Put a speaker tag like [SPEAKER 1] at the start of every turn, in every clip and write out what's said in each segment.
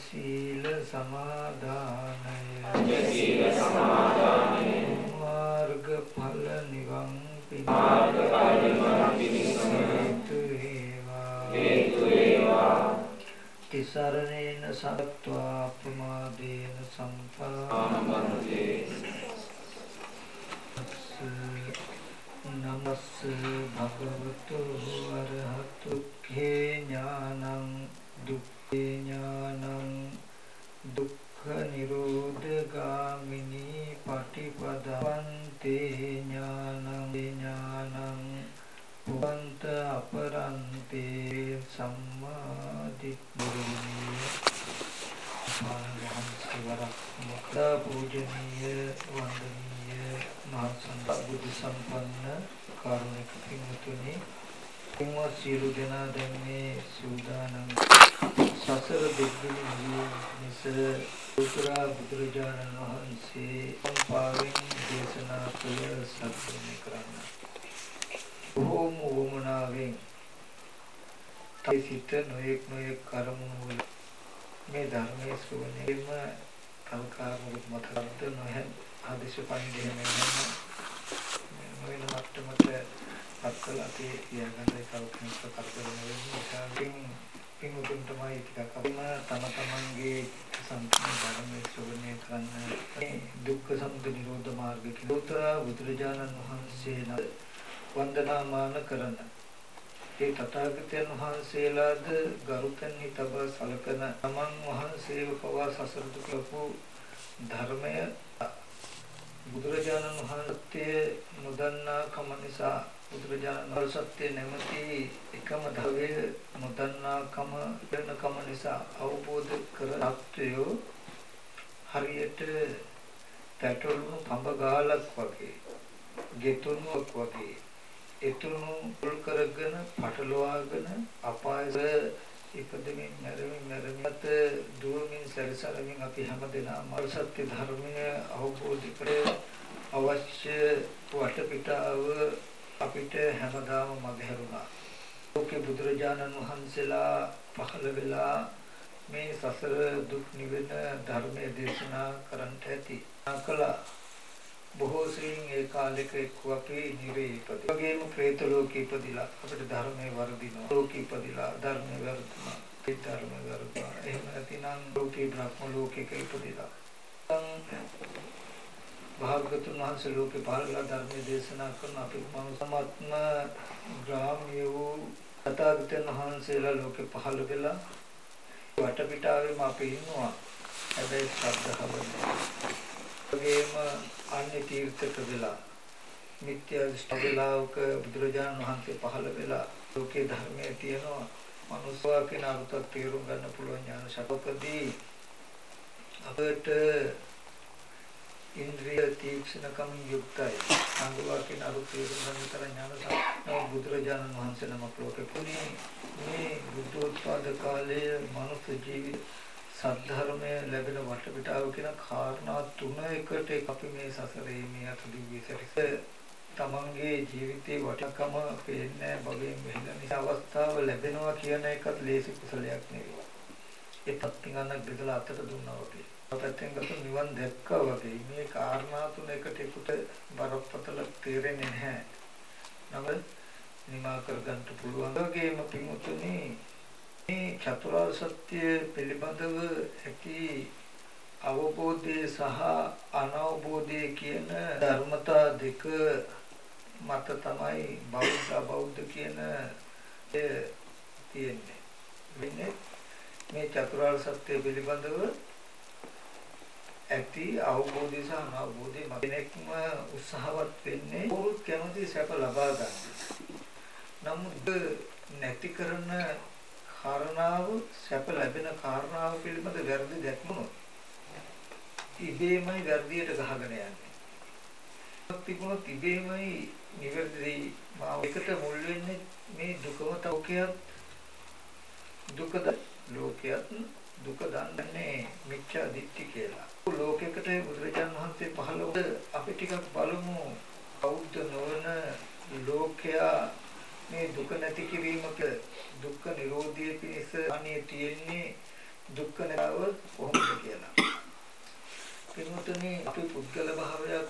[SPEAKER 1] පංචශීල සමාදානය. පංචශීල සමාදානය. මාර්ගඵල නිවන් මාර්ගඵල නිවන් පිණිස. හේතු වේවා. තිසරණේන සත්වා ප්‍රමාදේන සම්පාදේ නමස් භගවතු අරහතු ඛේ ඥානං දුක්ඛේ ඥානං දුක්ඛ නිරෝධ ගාමිනී පටිපදවන්තේ ඥානං ඥානං පුවන්ත අපරන්තේ සම්මාදිට්ඨිය වහන්සේවරක් මොකද පූජනීය වන්දනීය මහා බුදු සම්පන්න කාරුණික පින්තුනි පින්වත් සියලු දෙනා දැන් මේ සූදානම් සසර දුක්ඛිනී මිස උතුරා බුදුරජාණන් වහන්සේ සම්පාවෙන් දේශනා කළ සත්‍යනේ කරන්න. බොහෝම වමනාවෙන් තයි සිත නොයෙක් නොයෙක් කර්මවල මේ ධර්මයේ ශ්‍රවණයෙම කල්කාරමුත් මතකද නොහැ ආදේශ පණිදෙම නම මොන මට්ටමට අත්කල අපි තියාගන්න කල්පනා කරගෙන ඉන්නේ පින් පින් උතුම් තමයි ටිකක් අපිම තම තමන්ගේ සම්පූර්ණ ධර්මයේ ශ්‍රවණය කරන්න දුක්ඛ සමුදය නිරෝධ මාර්ග කියලා. බුදුරජාණන් වහන්සේ වන්දනාමාන කරන. ඒ තථාගතයන් වහන්සේලාද ගරුතන්හි තබා සලකන තමන් වහන්සේව පවා සසර දුකපු ධර්මය බුදුරජාණන් වහන්සේ නොදන්නා කම නිසා බුදුරජාණන් වහන්සේ සත්‍ය නැමැති එකම ධර්මය නොදන්නා කම වෙන කම නිසා අවබෝධ කර අත්‍යෝ හරියට පැටළුණු පඹ ගාලක් වගේ ගෙතුණුවක් වගේ එතුණු පුල් කරගෙන පටලවාගෙන අපායේ ඉපදෙමින් මැරෙමින් මැරෙමින්ත් දුවමින් සැරසරමින් අපි හැමදෙනාම සත්‍ය ධර්මය අවබෝධ කර අවශ්‍ය වටපිටාව අපිට හැමදාම මගහැරුණා. ලෝකේ බුදුරජාණන් වහන්සේලා පහළ වෙලා මේ සසර දුක් නිවෙන ධර්මයේ දේශනා කරන්නට ඇති. කළා බොහෝ සෙයින් ඒ කාලෙක එක්ක අපි නිරේ ඉපදී. වගේම പ്രേත ලෝකේ ඉපදිලා අපිට ධර්මයේ වර්ධිනවා. ලෝකේ ඉපදිලා ධර්මයේ වර්ධිනවා. ඒ ධර්මයේ වර්ධිනවා. එහෙම නැතිනම් ලෝකේ බ්‍රහ්ම ලෝකයක ඉපදිලා. භාගතුන් වහන්සේ ලෝකේ පහළලා ධර්මයේ දේශනා කරන අපි මනුසමත්ම ග්‍රාම්‍ය වූ තථාගතයන් වහන්සේලා ලෝකේ පහළ වෙලා වටපිටාවෙම අපි ඉන්නවා. හැබැයි ශ්‍රද්ධාව නැහැ. වගේම අන්‍ය තීර්ථක වෙලා මිත්‍යා දෘෂ්ටිලාවක බුදුරජාණන් වහන්සේ පහළ වෙලා ලෝකේ ධර්මයේ තියෙනවා. මනුස්සවා කියන අර්ථයක් තේරුම් ගන්න පුළුවන් ඥාන ශතකදී අපට ඉන්ද්‍රිය තීක්ෂණකම් යුක්තයි. සංගවා කියන අර්ථය තේරුම් ගන්න තර ඥාන ශතක බුදුරජාණන් වහන්සේ නමක් ලෝකේ පුනේ මේ බුද්ධෝත්පාද කාලයේ මනුස්ස ජීවිත සද්ධර්මය ලැබෙන වටපිටාව කියන කාරණා තුන එකට අපි මේ සසරේ මේ අත දිව්‍ය සැරිස තමන්ගේ ජීවිතේ වටිනකම පේන්නේ බගෙන් වෙන නිසා අවස්ථාව ලැබෙනවා කියන එකත් ලේසි කුසලයක් නෙවෙයි. ඒ පැත්තෙන් ගන්න බෙදලා අතට දුන්නා වගේ. පැත්තෙන් ගත්ත නිවන් දැක්කා වගේ මේ කාරණා තුන එකට එකට බරපතල තේරෙන්නේ නැහැ. නමුත් නිමා කරගන්න පුළුවන්. ඒගොල්ලෝගේම පිමුතුනි මේ චතුරාර්ය සත්‍ය පිළිබඳව ඇති අවබෝධය සහ අනවබෝධය කියන ධර්මතා දෙක මත තමයි බෞද්ධ බෞද්ධ කියන තියෙන්නේ. වෙන්නේ මේ චතුරාර්ය සත්‍ය පිළිබඳව ඇති අවබෝධය සහ අනවබෝධය කෙනෙක්ම උත්සාහවත් වෙන්නේ කවුරුත් කැමති සැප ලබා ගන්න. නමුත් නැති කරන කාරණාව සැප ලැබෙන කාරණාව පිළිබඳ වැරදි දැක්මුණොත් ඉබේමයි වැරදියට ගහගෙන යන්නේ. තිබුණොත් ඉබේමයි නිවැරදි. මාව එකට මුල් වෙන්නේ මේ දුකම තෝකියත් දුකද ලෝකයක්. දුක දන්නේ මිච්ඡා දිට්ඨි කියලා. ලෝකයකට බුදුරජාණන් වහන්සේ පහළ වුණ. අපි ටිකක් බලමු. බෞද්ධ නොවන ලෝකයා මේ දුක නැති කිරීමක දුක්ඛ නිරෝධයේ පිණිස අනේ තියෙන්නේ දුක්ඛ නැව කොහොමද කියලා. පින්වතුනි අපි පුද්ගල භාවයක්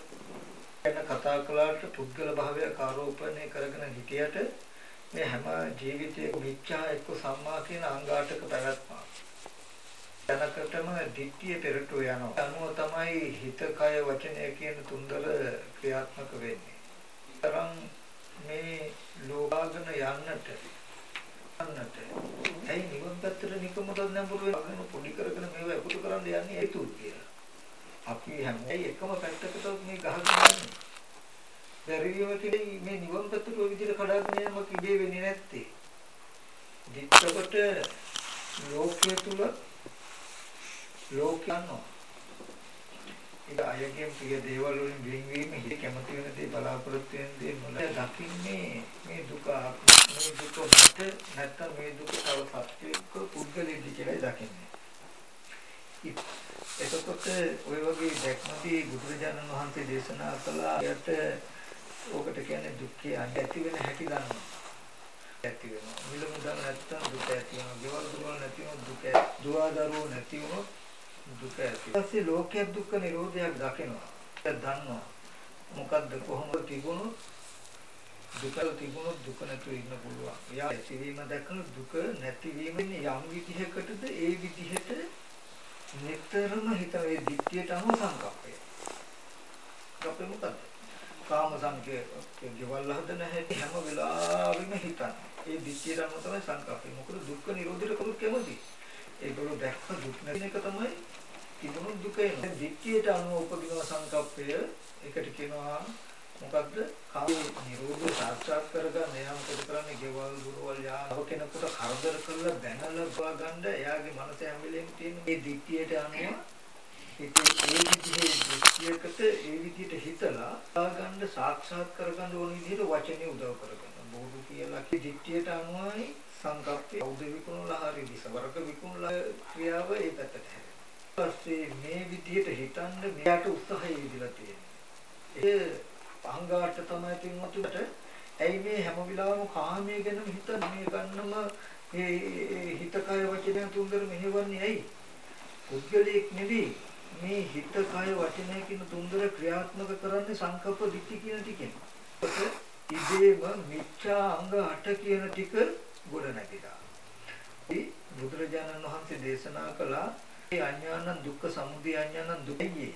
[SPEAKER 1] ගැන කතා කළාට පුද්ගල භාවයක් ආරෝපණය කරගෙන හිටියට මේ හැම ජීවිතයක මිච්ඡා එක්ක සම්මා කියන අංගාටක පැවැත්මක්. යනකටම ධිට්ඨිය පෙරට යනවා. අනුව තමයි හිත කය වචනය කියන තුන්දර ක්‍රියාත්මක වෙන්නේ. තරම් මේ ලෝභාගන යන්නට යන්නට ඇයි නිවන් පැත්තට නිකමට නැඹුරු වෙන පොඩි කරගෙන මේව එකතු කරන්න යන්නේ හේතුව කියලා. අපි හැම එකම පැත්තකට මේ ගහගෙන යන්නේ. බැරිවීම මේ නිවන් පැත්තට ඔය විදිහට කඩාගෙන යෑමක් ඉබේ වෙන්නේ නැත්තේ. දිත්තකට ලෝකයේ තුල ලෝකයන්ෝ ඒක අයගෙන් ප්‍රිය දේවල් වලින් වෙන්වීම හිත කැමති වෙන දේ බලාපොරොත්තු වෙන දේ මොන දකින්නේ මේ දුක මේ දුක මත නැත්තම් මේ දුක තව සත්‍යයක පුද්ගලෙදි කියලා දකින්නේ. එතකොට ওই වගේ දැක්මදී බුදුරජාණන් වහන්සේ දේශනා කළා යට ඕකට කියන්නේ දුක්ඛය ඇති වෙන හැටි දන්නවා. ඇති වෙනවා. මිල මුදල් නැත්තම් දුක ඇති වෙනවා. ගෙවල් දොරවල් නැති වුණොත් දුක දුවදරුවෝ නැති වුණොත් දුක ඇති. ඊපස්සේ ලෝකයේ දුක්ඛ නිරෝධයක් දකිනවා. දන්නවා. මොකද්ද කොහොමද තිබුණොත් දුක තිබුණොත් දුක නැතුව ඉන්න පුළුවන්. එයා ඇතිවීම දැකලා දුක නැතිවීම යම් විදිහකටද ඒ විදිහට නිතරම හිත ඒ දික්තියට අනුව සංකප්පය. අපේ මොකද්ද? කාම සංකේ ගෙවල් හදන හැටි හැම වෙලාවෙම හිතන්නේ. ඒ දික්තියට අනුව තමයි සංකප්පය. මොකද දුක්ඛ නිරෝධයට කවුරුත් කැමති. ඒගොල්ලෝ දැක්ක දුක් නැති එක තමයි තිබුණු දුක එන. දික්තියට අනුව උපදින සංකප්පය ඒකට කියනවා මොකද්ද? කාමයේ නිරෝධය සාක්ෂාත් කරගන්න එයා මොකද කරන්නේ? ගෙවල් දුරවල් යාව කෙනෙකුට කරදර කරලා බැනලා ගන්න එයාගේ මනස හැම වෙලේම තියෙන මේ දික්තියට අනුව ඉතින් ඒ විදිහේ දෘෂ්ටියකට ඒ විදිහට හිතලා ගන්න සාක්ෂාත් කරගන්න ඕන විදිහට වචනේ උදව් කරගන්න. බෝධු කියලා කි දික්තියට අනුවයි සංකප්පය උද විකුණලා හරි දිසවරක විකුණලා ක්‍රියාව ඒ පැත්තට හැරෙනවා. ඊපස්සේ මේ විදිහට හිතන්න මෙයාට උත්සාහය දීලා තියෙනවා. ඒ අහංගාට තමයි පින්වතුන්ට ඇයි මේ හැම වෙලාවෙම කාමයේ ගැන හිතන්නේ මේ ගන්නම මේ හිත කය වචනය තුන්දර මෙහෙවන්නේ ඇයි? පුද්ගලයෙක් නෙවෙයි මේ හිත කය වචනය කියන තුන්දර ක්‍රියාත්මක කරන්නේ සංකප්ප දික්ටි කියන ටිකෙන්. ඉබේම මිච්ඡා අංග 8 කියන ටික ගොඩ නැගිලා. බුදුරජාණන් වහන්සේ දේශනා කළා ඒ අඥානං දුක්ඛ සමුදය අඥානං දුකයි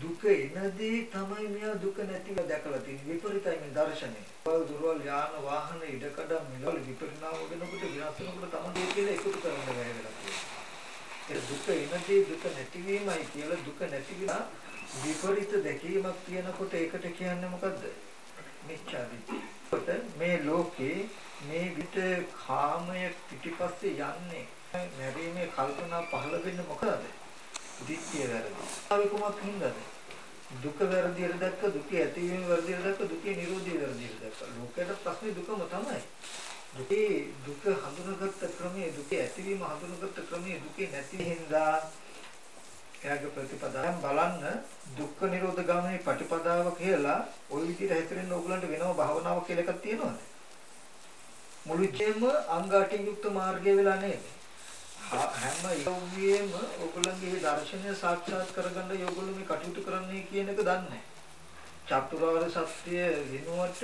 [SPEAKER 1] දුක එනදී තමයි මෙයා දුක නැතිව දැකලා තියෙන්නේ විපරිතයි මේ දර්ශනේ. වල් දුරවල් යාන වාහන ඉඩකඩ මිලවල විපරිණාම වෙනකොට විනාශ වෙනකොට තමයි ඒක කියලා එකතු කරන්න බැහැ වෙලා තියෙන්නේ. ඒ දුක එනදී දුක නැතිවීමයි කියලා දුක නැතිවිලා විපරිත දැකීමක් තියෙනකොට ඒකට කියන්නේ මොකද්ද? මිච්ඡා දිට්ඨිය. මේ ලෝකේ මේ විත කාමය පිටිපස්සේ යන්නේ නැරීමේ කල්පනා පහළ වෙන්නේ මොකද? දිට්ඨිය වැරදි. ආවේ කොහොමද හින්දාද? දුක වැරදියට දැක්ක දුකේ ඇතිවීම වැරදියට දැක්ක දුකේ නිරෝධය වැරදියට දැක්ක. ලෝකයට ප්‍රශ්නේ දුකම තමයි. දුකේ දුක හඳුනාගත්ත ක්‍රමයේ දුකේ ඇතිවීම හඳුනාගත්ත ක්‍රමයේ දුකේ නැති හින්දා එයාගේ ප්‍රතිපදාවෙන් බලන්න දුක්ඛ නිරෝධ ගාමිනී ප්‍රතිපදාව කියලා ওই විදිහට හැතරෙන්න ඕගලන්ට වෙනම භාවනාවක් කියලා එකක් තියෙනවද? මුළු ජීවම අංගාටින් යුක්ත මාර්ගය වෙලා නේද? හැම යෝගියෙම ඔයගොල්ලන්ගේ දර්ශනය සාක්ෂාත් කරගන්න යෝගොල්ලෝ මේ කටයුතු කරන්නේ කියන එක දන්නේ චතුරාර්ය සත්‍ය වෙනුවට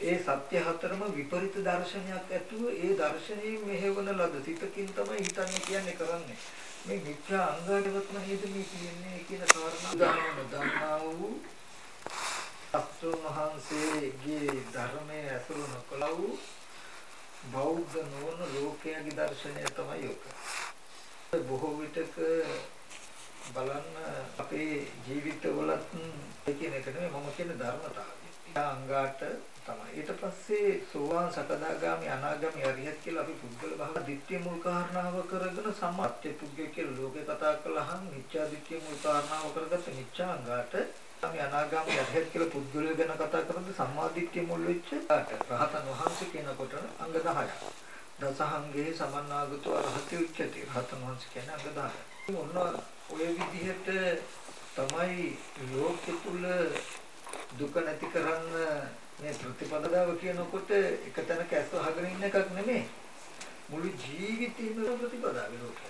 [SPEAKER 1] ඒ සත්‍ය හතරම විපරිත දර්ශනයක් ඇතුව ඒ දර්ශනීය මෙහෙවන ලද සිතකින් තමයි හිතන්නේ කියන්නේ කරන්නේ. මේ මිත්‍යා අංගයවත්ම නේද මේ කියන්නේ කියන කාරණා දානම දන්නා වූ අස්තුන් වහන්සේගේ ධර්මයේ ඇසුරු නොකළ වූ බෞද්ධ නොවන ලෝකයේ දර්ශනය තමයි ඔක. බොහෝ විටක බලන්න අපේ ජීවිතවලත් ඒ කියන එක නෙමෙයි මම කියන ධර්මතාවය. අංගාට තමයි. ඊට පස්සේ සෝවාන් සකදාගාමි අනාගාමි අරියත් කියලා අපි පුද්ගල භාව දිට්ඨිය මුල් කාරණාව කරගෙන සම්මත්‍ය පුද්ගල කියලා ලෝකේ කතා කළාම මිච්ඡා දිට්ඨිය මුල් කාරණාව කරගත්ත මිච්ඡාංගාට අපි අනාගාමි අරියත් කියලා පුද්ගලය ගැන කතා කරද්දී සම්මා දිට්ඨිය මුල් වෙච්ච රහතන් වහන්සේ කියනකොට අංග 10ක්. දසහංගේ සමන්නාගතෝ අරහති උච්චති. රහතන් වහන්සේ කියන්නේ අංග 10ක්. ඔන්න ඔය විදිහට තමයි ලෝකෙ තුල දුක නැති කරන්න මේ ප්‍රතිපදාව කියනකොට එක තැනක ඇස් වහගෙන ඉන්න එකක් නෙමෙයි. මුළු ජීවිතේම ප්‍රතිපදාව ලෝකෙ.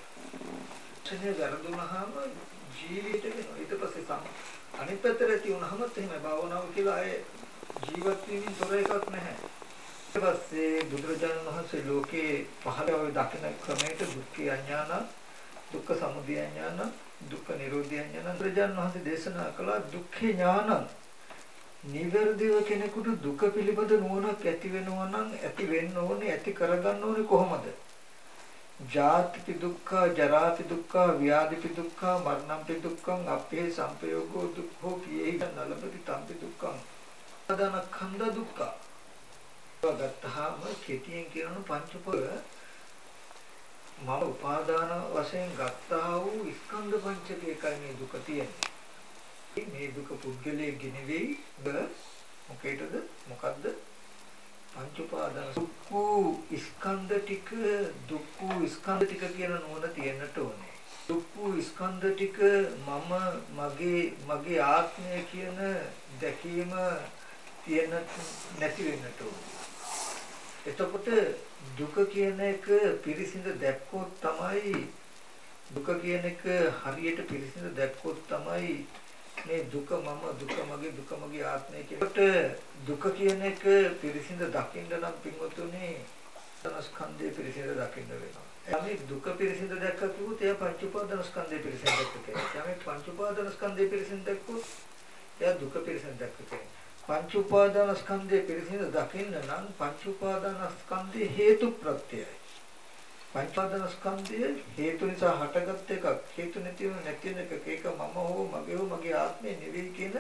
[SPEAKER 1] ක්ෂණය වැරදුනහම ජීවිතේ වෙනවා. ඊට පස්සේ සම අනිත් පැත්තට ඇති වුණාම එහෙම භාවනාව කියලා අය ජීවත් වීමෙන් තොර එකක් නැහැ. ඊට පස්සේ බුදුරජාණන් වහන්සේ ලෝකේ පහළ ඔය දකින ක්‍රමයට දුක්ඛ අඥාන දුක්ඛ සමුදය ඥාන දුක්ඛ නිරෝධය ඥාන බුදුරජාණන් වහන්සේ දේශනා කළා දුක්ඛ ඥානං නිවැරදිව කෙනෙකුට දුක පිළිබඳ නුවණක් ඇති වෙනවා නම් ඇති වෙන්න ඕනේ ඇති කරගන්න ඕනේ කොහොමද? ජාතිපි දුක්ඛ, ජරාපි දුක්ඛ, ව්‍යාධිපි දුක්ඛ, මරණම්පි දුක්ඛං, අපේ සංපයෝගෝ දුක්ඛෝ පියේහ නලබති තම්පි දුක්ඛං. අදනඛන්ද දුක්ඛ. ගත්තාම කෙටියෙන් කියන පංචපද මම උපාදාන වශයෙන් ගත්තා වූ ස්කන්ධ පංචකයකයි මේ දුක තියෙන්නේ. මේ දුක පුද්ගලයේ ගෙනෙවෙයි ද මොකේදද මොකද්ද පංච උපාදාන දුක්ඛ ස්කන්ධ ටික දුක්ඛ ස්කන්ධ ටික කියන නුවණ තියෙන්නට ඕනේ. දුක්ඛ ස්කන්ධ ටික මම මගේ මගේ ආත්මය කියන දැකීම තියෙන නැති වෙන්නට ඕනේ. එතකොට දුක කියන එක පිරිසිඳ දැක්කොත් තමයි දුක කියන එක හරියට පිරිසිඳ දැක්කොත් තමයි මේ දුක මම දුක මගේ දුක මගේ ආත්මය කියනකොට දුක කියන එක පිරිසිඳ දකින්න නම් පින්වතුනි ස්කන්ධය පිරිසිඳ දකින්න වෙනවා. එයාමේ දුක පිරිසිඳ දැක්ක කිව්වොත් එයා පංච උපාදාන ස්කන්ධය පිරිසිඳ දැක්ක කෙනෙක්. එයාමේ පංච උපාදාන ස්කන්ධය පිරිසිඳ දැක්කොත් එයා දුක පිරිසිඳ දැක්ක කෙනෙක්. පංච උපාදාන ස්කන්ධය පිරිසිඳ දකින්න නම් පංච උපාදාන ස්කන්ධේ හේතු ප්‍රත්‍යයයි. පංචපාදන ස්කන්ධය හේතු නිසා හටගත් එකක්. හේතු නැතිව නැති වෙන එකක්. ඒක මම හෝ මගේ හෝ මගේ ආත්මය නෙවෙයි කියන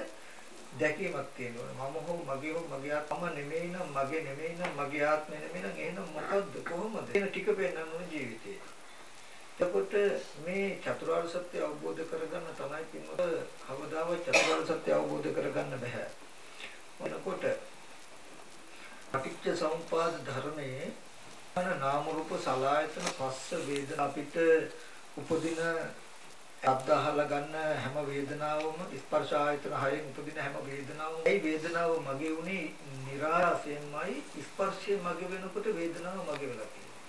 [SPEAKER 1] දැකීමක් තියෙනවා. මම හෝ මගේ හෝ මගේ ආත්ම. නෙමෙයි නම් මගේ නෙමෙයි නම් මගේ ආත්මය නෙමෙයි නම් එහෙනම් මොකද්ද? කොහොමද? කියන ටික පෙන්වන්න ඕන ජීවිතේ. එතකොට මේ චතුරාර්ය සත්‍ය අවබෝධ කරගන්න තමයි කිව්වොත් කවදාවත් චතුරාර්ය සත්‍ය අවබෝධ කරගන්න බෑ මොනකොට පටිච්ච සමුපාද ධර්මයේ අන නාම රූප සලආයතන පස්ස වේදනා අපිට උපදින අබ්දහලා ගන්න හැම වේදනාවම ස්පර්ශ ආයතන හයෙන් උපදින හැම වේදනාවම. ඒ වේදනාව මගේ උනේ નિરાසයෙන්මයි ස්පර්ශය මගේ වෙනකොට වේදනාව මගේ වෙලා තියෙනවා.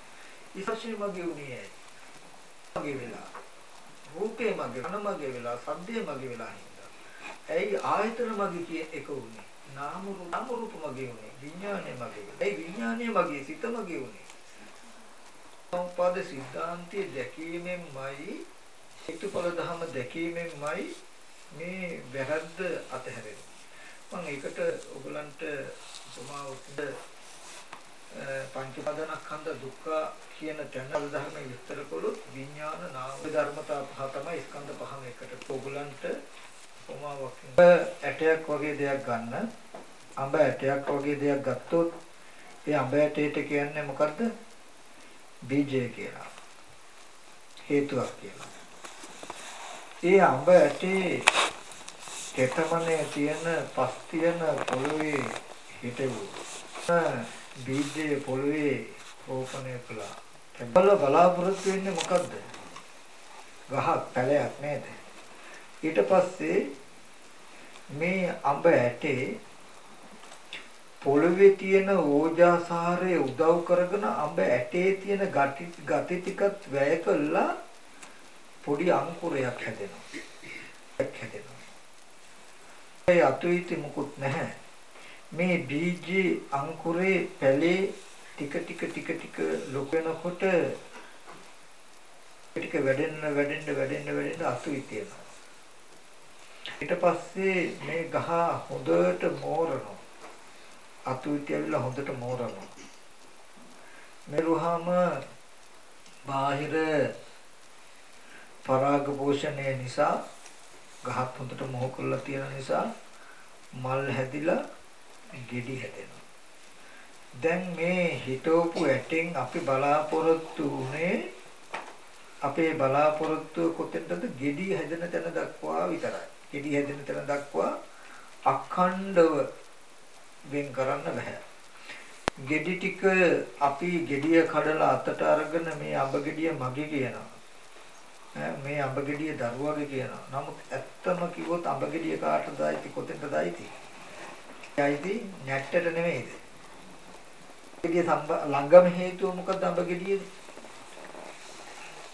[SPEAKER 1] ස්පර්ශය මගේ උනේ මගේ වෙලා. රූපේ මගේ කන මගේ වෙලා සද්දේ මගේ වෙලා හින්දා. ඇයි ආයතන මගේ කිය එක උනේ? නාම රූප නාම රූප මගේ උනේ. විඥානය මගේ ඇයි විඥානය මගේ? සිත මගේ උනේ. සම්පද සිද්ධාන්තයේ දැකීමෙන්මයි හේතුඵල ධම දැකීමෙන්මයි මේ වැරද්ද අතහැරෙන්නේ. මම ඒකට ඔයගලන්ට උපමාවකට පංචපදනස්කන්ධ දුක්ඛ කියන තැන ධර්ම විස්තර කළොත් විඥාන නාම ධර්මතා පහ තමයි ස්කන්ධ පහම එකට ඔයගලන්ට උපමාවක් ඇටයක් වගේ දෙයක් ගන්න අඹ ඇටයක් වගේ දෙයක් ගත්තොත් ඒ අඹ ඇටයට කියන්නේ මොකද්ද බීජය කියලා. හේතුවක් කියලා. ඒ අඹ ඇටේ කෙතමනේ තියෙන පස් තියෙන පොළවේ හිටවුවා. බීජය පොළවේ රෝපණය කළා. බල බලාපොරොත්තු වෙන්නේ මොකද්ද? ගහක් පැලයක් නේද? ඊට පස්සේ මේ අඹ ඇටේ පොළවේ තියෙන ඕජාසාරය උදව් කරගෙන අඹ ඇටේ තියෙන ගති ගති ටිකත් වැය කළා පොඩි අංකුරයක් හැදෙනවා. හැදෙනවා. ඒ අතුයිති මුකුත් නැහැ. මේ බීජේ අංකුරේ පැලේ ටික ටික ටික ටික ලොකු වෙනකොට ටික වැඩෙන්න වැඩෙන්න වැඩෙන්න වැඩෙන්න අතුයි තියෙනවා. ඊට පස්සේ මේ ගහ හොඳට මෝරනවා. අතුයි තියවිලා හොඳට මෝරනවා. මෙරුවාම බාහිර පරාග පෝෂණය නිසා ගහත් හොඳට මොහ කරලා තියෙන නිසා මල් හැදිලා ගෙඩි හැදෙනවා. දැන් මේ හිතවපු ඇටෙන් අපි බලාපොරොත්තු උනේ අපේ බලාපොරොත්තුව කොතෙන්ද ගෙඩි හැදෙන තැන දක්වා විතරයි. ගෙඩි හැදෙන තැන දක්වා අඛණ්ඩව වෙන් කරන්න බෑ. ගෙඩි ටික අපි ගෙඩිය කඩලා අතට අරගෙන මේ අඹ ගෙඩිය මගේ කියනවා. මේ අඹ ගෙඩිය දරුවගේ කියනවා. නමුත් ඇත්තම කිව්වොත් අඹ ගෙඩිය කාටද ආйти කොතෙන්ද ආйти? ආйти නැට්ටට නෙමෙයිද? ගෙඩිය ළඟම හේතුව මොකද අඹ ගෙඩියද?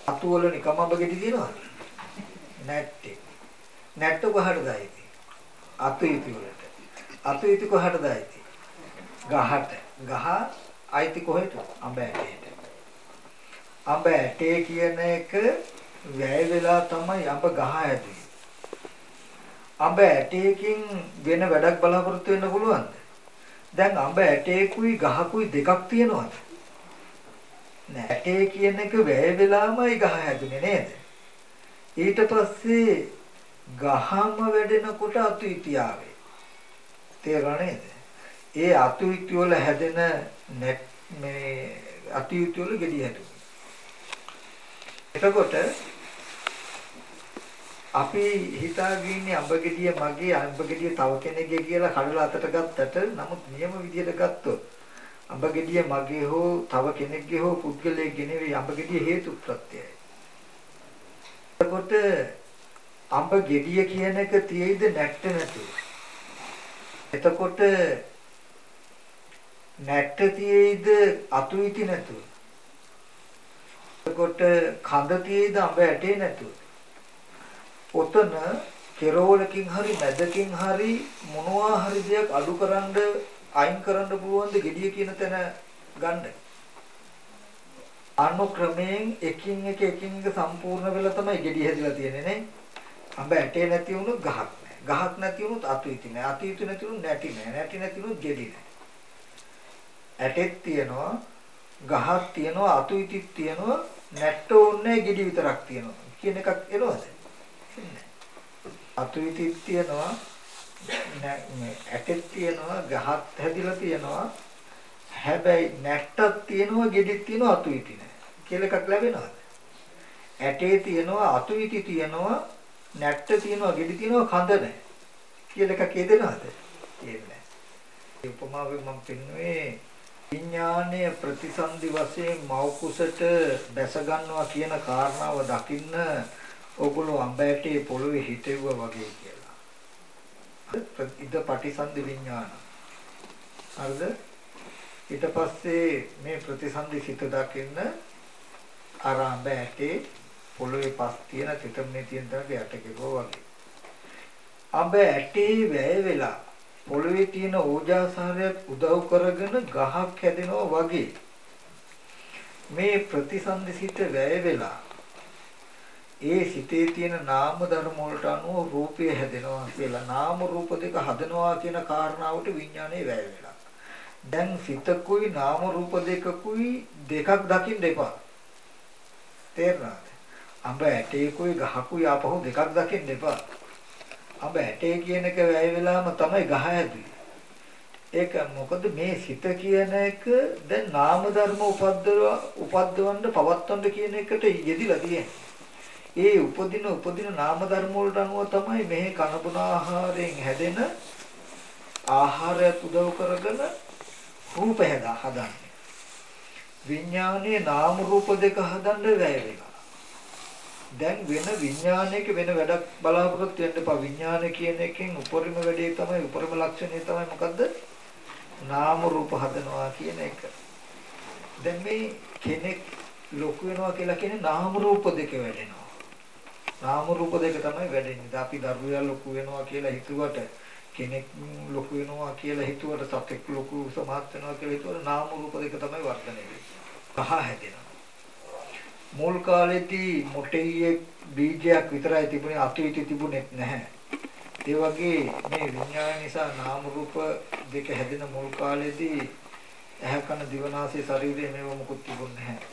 [SPEAKER 1] අතු වල නිකම් අඹ ගෙඩි දිනවද? නැට්ටේ. නැට්ට කොහටද ආйти? අතු ඉති වලට. අතීත කොහටද ඇති? ගහට. ගහ අයිති කොහෙට? අඹ ඇටයට. අඹ ඇටේ කියන එක වැය වෙලා තමයි අඹ ගහ හැදුවේ. අඹ ඇටයකින් වෙන වැඩක් බලාපොරොත්තු වෙන්න පුළුවන්ද? දැන් අඹ ඇටේකුයි ගහකුයි දෙකක් තියෙනවද? නෑ. ඇටේ කියන එක වැය වෙලාමයි ගහ හැදුනේ නේද? ඊට පස්සේ ගහම වැඩෙනකොට අතු ඉතියාවේ. තේරුණා නේද? ඒ අතු ඉති වල හැදෙන මේ අතු ඉති වල gediy හැදුනේ. එතකොට අපි හිතාගෙන ඉන්නේ අඹ ගෙඩිය මගේ අඹ ගෙඩිය තව කෙනෙක්ගේ කියලා කඩලා අතට ගත්තට නමුත් නියම විදියට ගත්තොත් අඹ ගෙඩිය මගේ හෝ තව කෙනෙක්ගේ හෝ පුද්ගලයෙක්ගේ නෙවෙයි අඹ ගෙඩිය හේතු ප්‍රත්‍යයයි. එතකොට අඹ ගෙඩිය කියන එක තියෙයිද නැට්ට නැතුව. එතකොට නැට්ට තියෙයිද අතු ඉති නැතුව. එතකොට කඳ තියෙයිද අඹ ඇටේ නැතුව. ඔතන කෙරවලකින් හරි මැදකින් හරි මොනවා හරි දෙයක් අඩු කරන්න අයින් කරන්න පුළුවන්ද gediya කියන තැන ගන්න. අනුක්‍රමයෙන් එකින් එක එකින් එක සම්පූර්ණ වෙලා තමයි gediya හැදිලා තියෙන්නේ නේ. අඹ ඇටේ නැති වුණොත් ගහක් නැහැ. ගහක් නැති වුණොත් අතු ඉති නැහැ. අතු ඉති නැති වුණොත් නැටි නැහැ. නැටි නැති වුණොත් gedi නැහැ. ඇටෙත් තියනවා ගහක් තියනවා අතු ඉතිත් තියනවා නැට්ට ඕනේ gedi විතරක් තියනවා කියන එකක් එනවද? අතු ඉතිත් තියනවා මේ ඇටෙත් තියනවා ගහත් හැදිලා තියනවා හැබැයි නැට්ටක් තියනවා ගෙඩිත් තියනවා අතු ඉති නැහැ කියලා එකක් ලැබෙනවද ඇටේ තියනවා අතු ඉති තියනවා නැට්ට තියනවා ගෙඩි තියනවා කඳ නැහැ කියලා එකක් හේදෙනවද කියන්නේ ඒ උපමාවෙන් මම පෙන්වුවේ විඥානය ප්‍රතිසන්දි වශයෙන් මෞකුසට දැස ගන්නවා කියන කාරණාව දකින්න ඕගොල්ලෝ අඹයටේ පොළවේ හිටෙව්වා වගේ කියලා. ඉද පටිසන්ධි විඥාන. හරිද? ඊට පස්සේ මේ ප්‍රතිසන්ධි සිත දකින්න අර අඹයටේ පොළවේ පස් තියෙන තිතමනේ තියෙන තැනට යට කෙරුවා වගේ. අඹ ඇටේ වැය වෙලා පොළවේ තියෙන ඕජාසාරයක් උදව් කරගෙන ගහක් හැදෙනවා වගේ මේ ප්‍රතිසන්දි සිත වැය වෙලා ඒ සිතේ තියෙන නාම ධර්ම වලට අනුව රූපය හැදෙනවා කියලා නාම රූප දෙක හදනවා කියන කාරණාවට විඥානය වැය වෙලා. දැන් සිතකුයි නාම රූප දෙකකුයි දෙකක් දකින්න එපා. තේරුණාද? අඹ ඇටේකුයි ගහකුයි ආපහු දෙකක් දකින්න එපා. අඹ ඇටේ කියන එක වැය වෙලාම තමයි ගහ හැදුවේ. ඒක මොකද මේ සිත කියන එක දැන් නාම ධර්ම උපද්දව උපද්දවන්න පවත්වන්න කියන එකට යෙදිලා තියෙන්නේ. ඒ උපදින උපදින නාම ධර්ම වලට අනුව තමයි මෙහි කනබුන ආහාරයෙන් හැදෙන ආහාරය උදව් කරගෙන රූප හදා හදන්නේ. විඥානයේ නාම රූප දෙක හදන්න වැය වෙනවා. දැන් වෙන විඥානයක වෙන වැඩක් බලාපොරොත්තු වෙන්න එපා. විඥාන කියන එකෙන් උපරිම වැඩේ තමයි උපරිම ලක්ෂණය තමයි මොකද්ද? නාම රූප හදනවා කියන එක. දැන් මේ කෙනෙක් ලොකු වෙනවා කියලා කියන්නේ නාම රූප දෙක වැඩෙනවා. නාම රූප දෙක තමයි වැඩෙන්නේ. අපි දරුවා ලොකු වෙනවා කියලා හිතුවට කෙනෙක් ලොකු වෙනවා කියලා හිතුවට සතෙක් ලොකු සමහත් වෙනවා කියලා හිතුවට නාම රූප දෙක තමයි වර්ධනය වෙන්නේ. කහ හැදෙනවා. මුල් කාලේදී මොටෙයියේ බීජයක් විතරයි තිබුණේ අතුයිති තිබුණෙත් නැහැ. ඒ වගේ මේ විඥාන නිසා නාම රූප දෙක හැදෙන මුල් කාලේදී ඇහැ කන දිවනාසය ශරීරය මේව මොකුත් තිබුණේ නැහැ.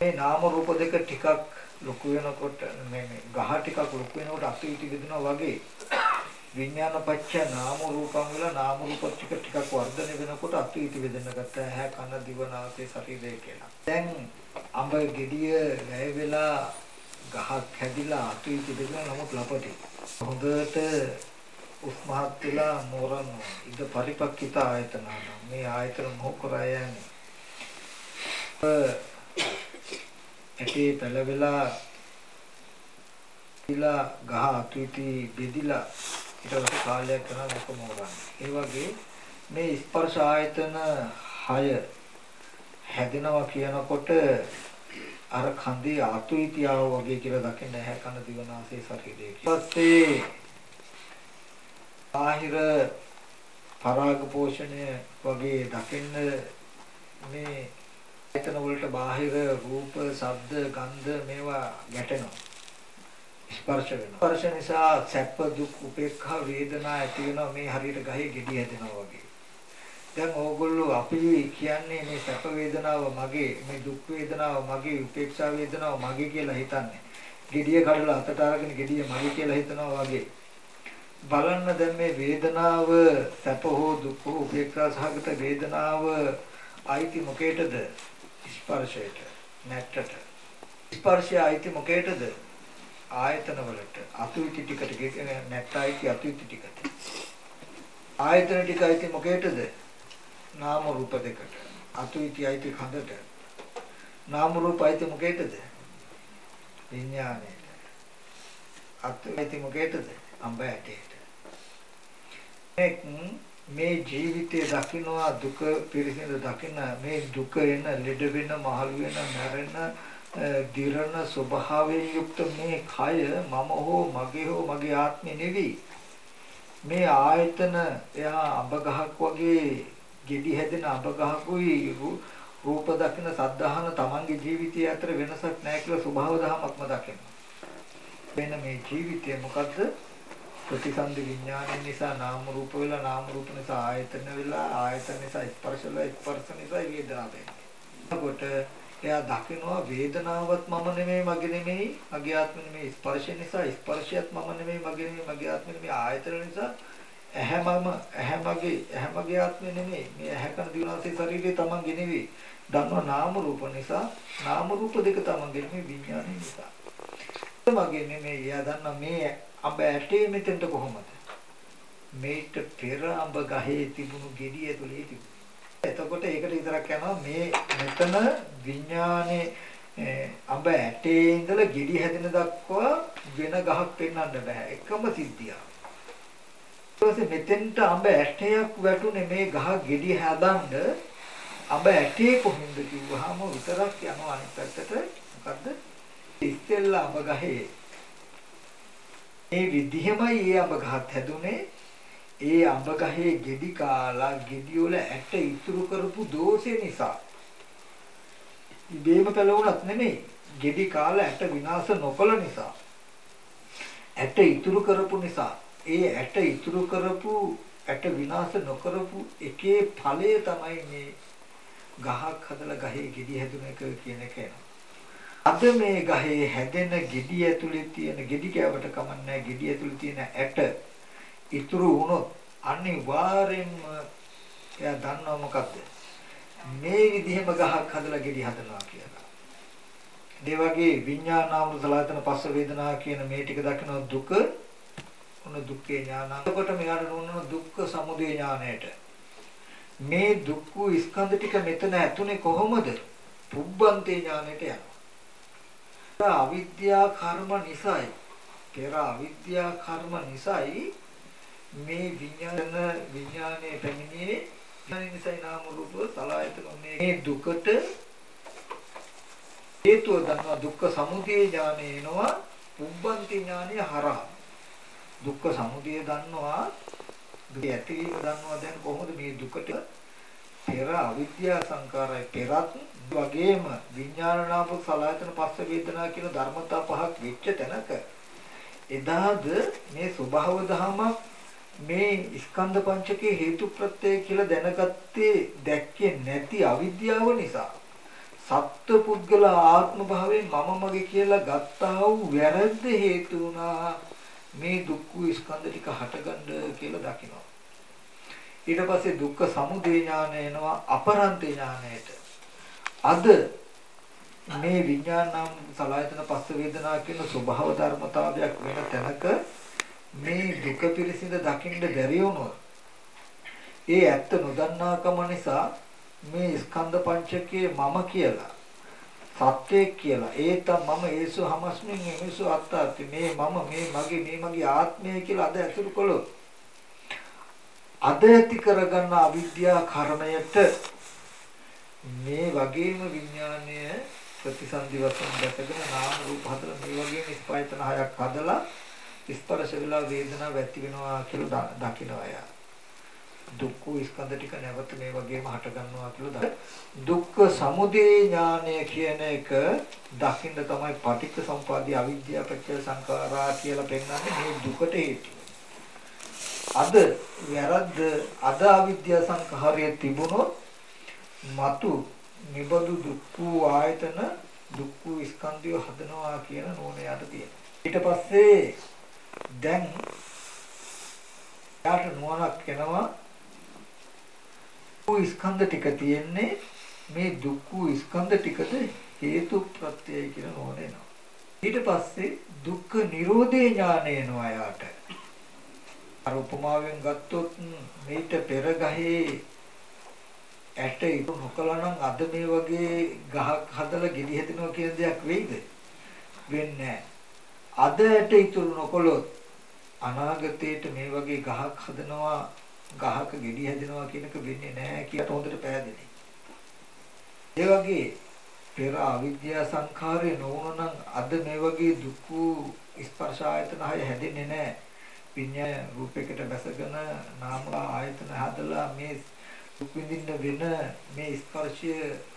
[SPEAKER 1] මේ නාම රූප දෙක ටිකක් ලොකු වෙනකොට මේ ගහ ටිකක් ලොකු වෙනකොට අතුයිති වෙනවා වගේ විඥාන පත්‍ය නාම රූපම් වල නාම රූප ටික ටිකක් වර්ධනය වෙනකොට අතීත වේදන ගත ඇහැ කන දිව නාසය ශරීරය කියලා. දැන් අඹ ගෙඩිය වැය වෙලා ගහක් හැදිලා අතීත වේදන නමුත් ලපටි. හොඳට උස්මහත් වෙලා මෝරන ඉද පරිපක්කිත ආයතන මේ ආයතන මොකරා යන්නේ. ඇටේ පැලවෙලා ඉලා ගහ අතීති බෙදිලා ඊට පස්සේ කාලයක් කරනවා මොක මොකක්ද. ඒ වගේ මේ ස්පර්ශ ආයතන 6 හැදෙනවා කියනකොට අර කන්දේ ආතුයිතියාව වගේ කියලා දකින්න ඇහැ කන දිවනාසය ශරීරය. ඊපස්සේ ආහිර පරාග පෝෂණය වගේ දකින්න මේ ආයතන වලට බාහිර රූප, ශබ්ද, ගන්ධ මේවා ගැටෙනවා. ස්පර්ශ වෙනවා. ස්පර්ශ නිසා සැප දුක් උපේක්ඛා වේදනා ඇති වෙනවා මේ හරියට ගහේ ගෙඩි හැදෙනවා වගේ. දැන් ඕගොල්ලෝ අපි කියන්නේ මේ සැප වේදනාව මගේ, මේ දුක් වේදනාව මගේ, උපේක්ෂා වේදනාව මගේ කියලා හිතන්නේ. ගෙඩිය කඩලා අතට අරගෙන ගෙඩිය මගේ කියලා හිතනවා වගේ. බලන්න දැන් මේ වේදනාව සැප හෝ දුක් හෝ උපේක්ෂා සහගත වේදනාව අයිති මොකේටද? ස්පර්ශයට, නැට්ටට. ස්පර්ශය අයිති මොකේටද? ආයතන වලට අතුයිති ටිකට කියන්නේ නැත්තයිති අතුයිති ටිකට. ආයතන ටික අයිති මොකේටද? නාම රූප දෙකට. අතුයිති අයිති කඳට නාම රූප අයිති මොකේටද? විඥාණයට. අතුයිති මොකේටද? අඹ ඇටයට. මේ ජීවිතයේ දකින්නවා දුක පිරිසිදු දකින්න මේ දුක එන ලෙඩ වෙන මහලු වෙන මැරෙන දිරණ ස්වභාවයෙන් යුක්ත මේ කය මම හෝ මගේ හෝ මගේ ආත්මෙ නෙවෙයි. මේ ආයතන එයා අඹ ගහක් වගේ ගෙඩි හැදෙන අඹ ගහකුයි රූප දකින සද්ධාහන තමන්ගේ ජීවිතය අතර වෙනසක් නැහැ කියලා ස්වභාව ධමයක්ම දකිනවා. වෙන මේ ජීවිතය මොකද්ද? ප්‍රතිසන්දි විඥානය නිසා නාම රූප වෙලා නාම රූප නිසා ආයතන වෙලා ආයතන නිසා ස්පර්ශ වෙලා ස්පර්ශ නිසා වේදනා වෙනවා. එයා දකිනවා වේදනාවත් මම නෙමෙයි මගේ නෙමෙයි මගේ ආත්ම නෙමෙයි. ස්පර්ශ නිසා ස්පර්ශයත් මම නෙමෙයි මගේ නෙමෙයි මගේ ආත්ම නෙමෙයි. ආයතන නිසා ඇහැ මම ඇහැ මගේ ඇහැ මගේ ආත්ම නෙමෙයි. මේ ඇහැ කන දිවනාසය ශරීරය තමන්ගේ නෙමෙයි දන්නවා නාම රූප නිසා නාම රූප දෙක තමන්ගේ නෙමෙයි විඥානය නිසා. මගේ නෙමෙයි. එයා දන්නා මේ අඹ ඇටේ මෙතෙන්ට කොහොමද? මේට පෙර අඹ ගහේ තිබුණු ගෙඩිය ඇතුලේ තිබුණා. එතකොට ඒකට විතරක් යනවා මේ මෙතන විඥානේ අඹ ඇටේ ඉඳලා ගෙඩි හැදෙන දක්වා වෙන ගහක් පෙන්වන්න බෑ. එකම සිද්ධියක්. ඊපස්සේ මෙතෙන්ට අඹ ඇටයක් වැටුනේ මේ ගහ ගෙඩි හදන්න. අඹ ඇටේ කොහෙන්ද කිව්වහම විතරක් යනවා අනිත් පැත්තට. මොකද්ද? ඉස්සෙල්ලා අඹ ගහේ. මේ විදිහමයි ඒ අඹ ගහත් හැදුනේ. ඒ අඹ ගහේ ගෙඩි කාලා ගෙඩි වල ඇට ඉතුරු කරපු දෝෂේ නිසා. ඉබේම පළවුණත් නෙමෙයි ගෙඩි කාලා ඇට විනාශ නොකළ නිසා. ඇට ඉතුරු කරපු නිසා. ඒ ඇට ඉතුරු කරපු ඇට විනාශ නොකරපු එකේ ඵලය තමයි මේ ගහක් හදලා ගහේ ගෙඩි හැදුන එක කියන එක අද මේ ගහේ හැදෙන ගෙඩි ඇතුලේ තියෙන ගෙඩි කෑවට කමන්නේ ගෙඩි ඇතුලේ තියෙන ඇට ඉතුරු වුණොත් අනිවාර්යෙන්ම එයා දන්නව මොකද්ද? මේ විදිහම ගහක් හදලා ගෙඩි හදනවා කියලා. ඒ වගේ විඥානාමෘත සලආතන පස්ස වේදනා කියන මේ ටික දකින දුක උන දුක්ඛේ ඥාන. එතකොට මෙයාට නුනන දුක්ඛ සමුදය ඥාණයට. මේ දුක්ඛ ස්කන්ධ ටික මෙතන ඇතුනේ කොහොමද? පුබ්බන්තේ ඥාණයට යනවා. අවිද්‍යා කර්ම නිසායි. පෙර අවිද්‍යා කර්ම නිසායි මේ විඥාන විඥානයේ පැමිණියේ විඥාන නිසා නාම රූප සලආයතන මේ දුකට හේතුව දන්නවා දුක්ඛ සමුදය ඥානය එනවා පුබ්බන්ති ඥානය හරහා. දුක්ඛ සමුදය දන්නවා දුක ඇතිවීම දන්නවා දැන් කොහොමද මේ දුකට පෙර අවිද්‍යා සංකාරය පෙරත් වගේම විඥාන නාම සලආයතන පස්ස වේදනා කියන ධර්මතා පහක් වෙච්ච තැනක එදාද මේ ස්වභාව දහමක් මේ ස්කන්ධ පංචකයේ හේතු ප්‍රත්‍යය කියලා දැනගත්තේ දැක්කේ නැති අවිද්‍යාව නිසා සත්ව පුද්ගල ආත්ම භාවයෙන් මම මගේ කියලා ගත්තා වූ වැරද්ද හේතු වුණා මේ දුක්ඛ ස්කන්ධ ටික හටගන්න කියලා දකිනවා. ඊට පස්සේ දුක්ඛ සමුදය ඥාන එනවා අපරන්ත ඥානයට. අද මේ විඥානම් සලආයතන පස්ස වේදනා කියන ස්වභාව ධර්මතාවයක් වෙන තැනක මේ දුක පිරිසිඳ දකින්න බැරි වුණොත් ඒ ඇත්ත නොදන්නාකම නිසා මේ ස්කන්ධ පංචකයේ මම කියලා සත්‍යයක් කියලා ඒතම් මම ඒසු හමස්මින් එමෙසු අත්තාති මේ මම මේ මගේ මේ මගේ ආත්මය කියලා අද ඇසුරු කළොත් අද ඇති කරගන්න අවිද්‍යා කර්මයට මේ වගේම විඥානය ප්‍රතිසන්දි වශයෙන් දැකගෙන නාම රූප හතර මේ වගේම ස්පයිතන හයක් හදලා ස්පර්ශ වෙලා වේදනාව ඇති වෙනවා කියලා දකිනවා යා. දුක්ඛ ස්කන්ධ ටික නැවත මේ වගේම හට ගන්නවා කියලා දුක්ඛ සමුදය ඥානය කියන එක දකින්න තමයි පටිච්ච සම්පදාය අවිද්‍යාව පත්‍ය සංඛාරා කියලා පෙන්වන්නේ මේ දුකට හේතුව. අද වැරද්ද අද අවිද්‍යා සංඛාරයේ තිබුණොත් మతు නිබඳු දුක්ඛ ආයතන දුක්ඛ ස්කන්ධය හදනවා කියන නෝනයට තියෙනවා. ඊට පස්සේ දැන් යාට නුවණක් එනවා ස්කන්ධ ටික තියෙන්නේ මේ දුක්ඛ ස්කන්ධ ටිකද හේතු ප්‍රත්‍යය කියලා නෝනෙනවා. ඊට පස්සේ දුක්ඛ නිරෝධේ ඥානය එනවා යාට. අර උපමාවෙන් ගත්තොත් මේට පෙර ගහේ ඇට ඉතු නොකලනම් අද මේ වගේ ගහක් හදලා ගෙඩි හැදෙනවා කියන දෙයක් වෙයිද? වෙන්නේ අද ඇට ඉතුරු නොකළොත් අනාගතයේට මේ වගේ ගහක් හදනවා ගහක ගෙඩි හැදෙනවා කියන එක වෙන්නේ නැහැ කියලා හොඳට පැහැදිලි. ඒ වගේ පෙර අවිද්‍යා සංඛාරේ නොවුනනම් අද මේ වගේ දුක් ස්පර්ශ ආයතන හය හැදෙන්නේ නැහැ. විඤ්ඤාය රූපයකට බැසගෙන නාම ආයතන හදලා මේ දුක් විඳින්න වෙන මේ ස්පර්ශය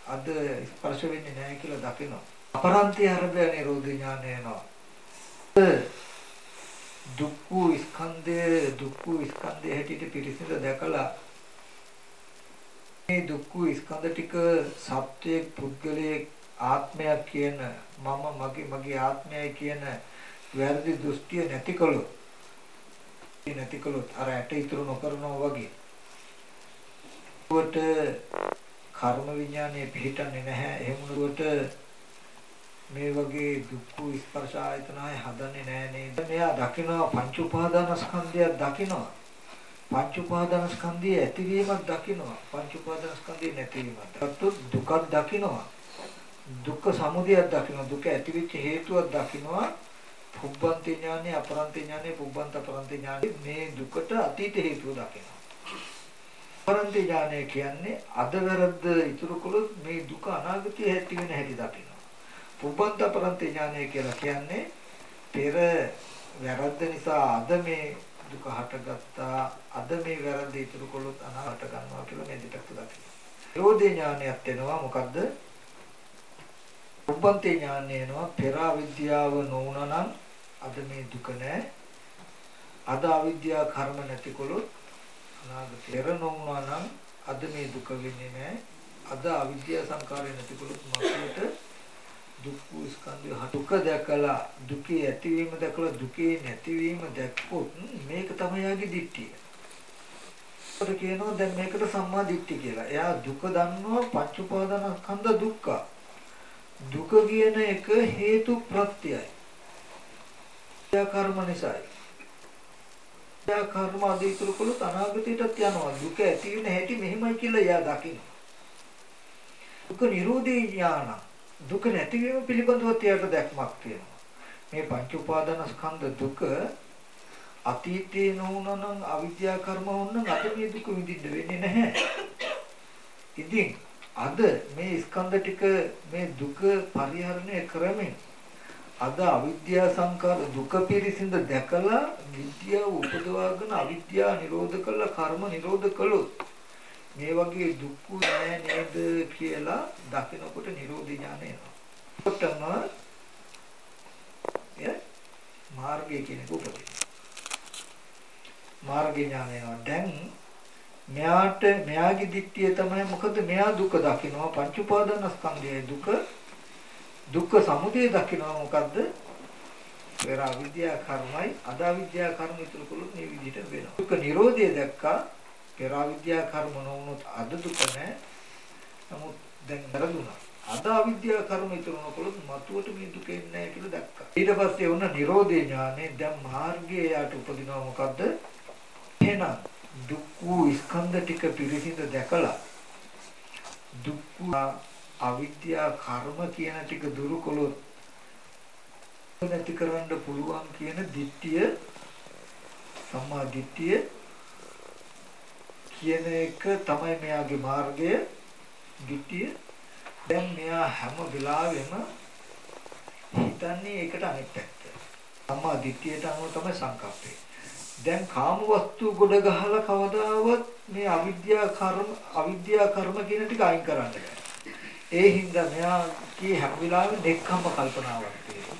[SPEAKER 1] අද ස්පර්ශ වෙන්නේ නැහැ කියලා දකිනවා. අපරන්තය අරබය නිරෝධ ඥානය එනවා. දුක්ඛ ස්කන්ධය දුක්ඛ ස්කන්ධය හැටියට පිරිසිදු දැකලා මේ දුක්ඛ ස්කන්ධ ටික සත්‍යයේ පුද්ගලයේ ආත්මයක් කියන මම මගේ මගේ ආත්මයයි කියන වැරදි දෘෂ්ටිය නැතිකොළොත් නැතිකොළොත් අර ඇට ඉතුරු නොකරනවා වගේ. උවට කර්ම විඥානය පිළිටන්නේ නැහැ. එහෙම නුවට මේ වගේ දුක්ඛ ස්පර්ශ ආයතනයි හදන්නේ නැහැ නේද? මෙයා දකිනවා පංච උපාදානස්කන්ධයක් දකිනවා. පංච උපාදානස්කන්ධයේ ඇතිවීමක් දකිනවා. පංච උපාදානස්කන්ධයේ නැතිවීමක්. දක්තොත් දුකක් දකිනවා. දුක්ඛ සමුදයක් දකිනවා. දුක ඇතිවෙච්ච හේතුවක් දකිනවා. පුබ්බන්ති ඥානෙ අපරන්ති ඥානෙ පුබ්බන්ත අපරන්ති ඥානෙ මේ දුකට අතීත හේතුව දකිනවා. අපරන්ති ඥානය කියන්නේ අද වැරද්ද ඉතුරු කළොත් මේ දුක අනාගතයේ ඇති වෙන හැටි දකිනවා. පුබ්බන්ත පරන්ති ඥානය කියලා කියන්නේ පෙර වැරද්ද නිසා අද මේ දුක හටගත්තා අද මේ වැරද්ද ඉතුරු කළොත් අනාගත ගන්නවා කියලා මේ දෙපැත්ත දකිනවා. නිරෝධේ ඥානයක් එනවා මොකද්ද? පුබ්බන්ති ඥානය එනවා පෙර අවිද්‍යාව නොවුනනම් අද මේ දුක නැහැ. අද අවිද්‍යාව කර්ම නැතිකොළොත් අනාගත පෙර නොවුනා නම් අද මේ දුක වෙන්නේ නැහැ. අද අවිද්‍යාව සංකාරය නැතිකොළොත් මතුවට දුක් ස්කන්ධය දුක දැකලා දුකේ ඇතිවීම දැකලා දුකේ නැතිවීම දැක්කොත් මේක තමයි යාගේ දිට්ඨිය. ඒකට කියනවා දැන් මේකට සම්මා දිට්ඨිය කියලා. එයා දුක දන්නවා පංච උපාදානස්කන්ධ දුක්ඛ. දුක කියන එක හේතු ප්‍රත්‍යයයි. එයා කර්ම නිසායි. එයා කර්ම අධිතුරු කළොත් අනාගතයටත් යනවා. දුක ඇති වෙන හැටි මෙහෙමයි කියලා එයා දකිනවා. දුක නිරෝධී ඥානං දුක නැතිවීම පිළිබඳව තියට දැක්මක් තියෙනවා. මේ පංච උපාදාන ස්කන්ධ දුක අතීතේ නොවුනනම් අවිද්‍යා කර්ම වුණනම් අද මේ දුක විඳින්න වෙන්නේ නැහැ. ඉතින් අද මේ ස්කන්ධ ටික මේ දුක පරිහරණය කරමින් අද අවිද්‍යා සංකාර දුක පිරිසිඳ දැකලා විද්‍යාව උපදවාගෙන අවිද්‍යාව නිරෝධ කළා කර්ම නිරෝධ කළොත් මේ වගේ දුක් නෑ නේද කියලා දකිනකොට නිරෝධ ඥානය එනවා. කොටම ය මාර්ගය කියන එක උපදිනවා. මාර්ග ඥානය එනවා. දැන් මෙයාට මෙයාගේ දිට්ඨිය තමයි මොකද මෙයා දුක දකිනවා පංච උපාදානස්කන්ධයේ දුක දුක්ඛ සමුදය දකිනවා මොකද්ද? පෙර අවිද්‍යා කර්මයි අද අවිද්‍යා කර්ම ඉතුරු කළොත් මේ විදිහට වෙනවා. දුක්ඛ නිරෝධය දැක්කා පෙර අවිද්‍යා කර්ම නොවුනොත් අද දුක නැහැ. නමුත් දැන් වැරදුනා. අද අවිද්‍යා කර්ම ඉතුරු නොකළොත් මතුවට මේ දුක එන්නේ නැහැ කියලා දැක්කා. ඊට පස්සේ වුණ නිරෝධේ ඥානේ දැන් මාර්ගයේ යාට උපදිනවා මොකද්ද? එහෙනම් දුක් වූ ස්කන්ධ ටික පිරිසිඳ දැකලා දුක් අවිද්‍යා කර්ම කියන ටික දුරු කළොත් නැති කරන්න පුළුවන් කියන දිට්ඨිය සම්මා දිට්ඨිය කියන එක තමයි මෙයාගේ මාර්ගය දිට්ඨිය දැන් මෙයා හැම වෙලාවෙම හිතන්නේ ඒකට අනිත් පැත්ත සම්මා දිට්ඨියට අනුව තමයි සංකප්පේ දැන් කාම වස්තු ගොඩ ගහලා කවදාවත් මේ අවිද්‍යා කර්ම අවිද්‍යා කර්ම කියන ටික අයින් කරන්න බෑ ඒ හින්දා මෙයා කී හැම වෙලාවෙම නෙක්ඛම්ම කල්පනාවක් තියෙනවා.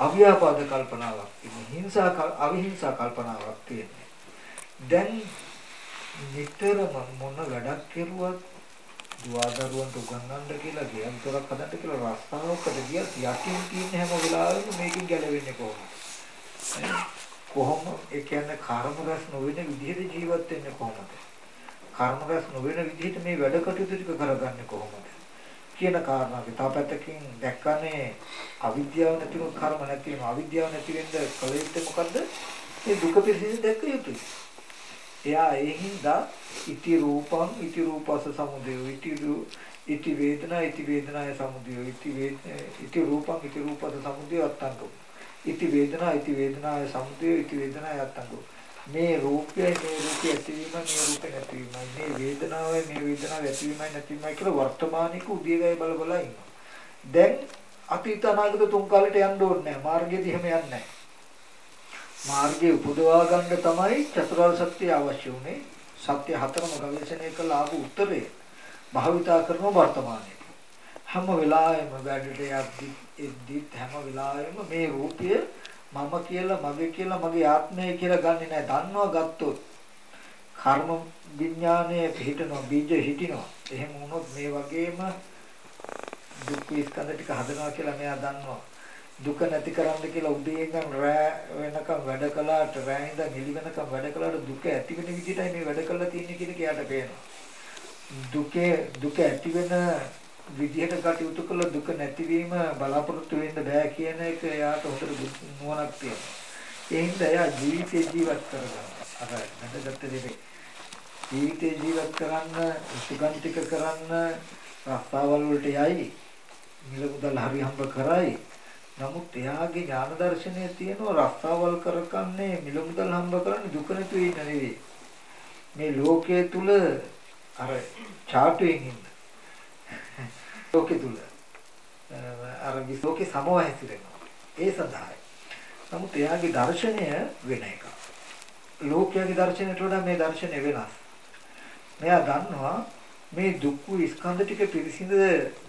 [SPEAKER 1] අව්‍යාපාද කල්පනාවක් තියෙනවා. හිංසා අවිහිංසා කල්පනාවක් තියෙනවා. දැන් නිතරම මොන වැඩක් කෙරුවත් දුවදරුවන්ට උගන්වන්න කියලා ගියන් තොරක් හදන්න කියලා රස්තාවකට ගියත් යටින් තියෙන හැම වෙලාවෙම මේකෙන් ගැලවෙන්නේ කොහොමද? කොහොම ඒ කියන්නේ කර්ම රැස් නොවන විදිහට ජීවත් වෙන්නේ කොහොමද? කර්ම රැස් නොවන විදිහට මේ වැඩ කටයුතු ටික කරගන්නේ කොහොමද? කියන කාරණාවයි. තව පැත්තකින් දැක්කනේ අවිද්‍යාව නැතිව කර්ම නැතිවම අවිද්‍යාව නැති වෙන්න කල යුත්තේ මොකද්ද? මේ දුක පිළිසිඳ දැක්ක යුතුයි. එයා ඒ හින්දා ඉති රූපං ඉති රූපස සමුදය ඉති ඉති වේදනා ඉති වේදනාය සමුදය ඉති ඉති රූපං ඉති රූපස සමුදය අත්තංගෝ ඉති වේදනා ඉති වේදනාය සමුදය ඉති වේදනාය අත්තංගෝ මේ රූපය මේ රූපය ඇතිවීම මේ රූපය නැතිවීමයි මේ වේදනාවයි මේ වේදනාව ඇතිවීමයි නැතිවීමයි කියලා වර්තමානික උදේවැය බල බල ඉන්නවා. දැන් අතීත අනාගත තුන් කාලෙට යන්න ඕනේ නැහැ. මාර්ගයේදී එහෙම යන්නේ නැහැ. මාර්ගය උපදවා ගන්න තමයි චතුරාර්ය සත්‍ය අවශ්‍ය උනේ. සත්‍ය හතරම ගවේෂණය කළ ආපු උත්තරේ භාවිතා කරන වර්තමානයේ. හැම වෙලාවෙම වැඩට යද්දි එද්දි හැම වෙලාවෙම මේ රූපය මම කියලා මගේ කියලා මගේ ආත්මය කියලා ගන්නෙ නෑ. දන්නවා ගත්තොත් කර්ම විඥානයේ පිහිටනවා බීජ හිටිනවා. එහෙම වුණොත් මේ වගේම දුක් ස්කන්ධ ටික හදනවා කියලා මෙයා දන්නවා. දුක නැති කරන්න කියලා උදේ ඉඳන් රෑ වෙනකම් වැඩ කළාට රෑ ඉඳන් එළි වෙනකම් වැඩ කළාට දුක ඇති වෙන විදිහටයි මේ වැඩ කළා තියෙන්නේ කියන එක යාට පේනවා. දුකේ දුක ඇති වෙන විදිහට කටයුතු කළ දුක නැතිවීම බලාපොරොත්තු වෙන්න බෑ කියන එක එයාට හොඳට නුවණක් තියෙනවා. ඒ හින්දා එයා ජීවිතේ ජීවත් කරගන්න. අර නැදගත්ත දෙන්නේ. ජීවිතේ ජීවත් කරන්න, සුගන්තික කරන්න රස්තාවල් වලට යයි. මිල මුදල් හරි හම්බ කරයි. නමුත් එයාගේ ඥාන දර්ශනය තියෙනවා රස්තාවල් කරකන්නේ මිල මුදල් හම්බ කරන්නේ දුක නැතුව ඉන්න නෙවෙයි. මේ ලෝකයේ තුල අර චාටුවෙන් ඉන්න ලෝකෙ තුල අර විසෝකේ සමව හැසිරෙනවා. ඒ සඳහායි. නමුත් එයාගේ දර්ශනය වෙන එකක්. ලෝකයාගේ දර්ශනයට වඩා මේ දර්ශනය වෙනස්. මෙයා දන්නවා මේ දුක් ස්කන්ධ ටික පිරිසිඳ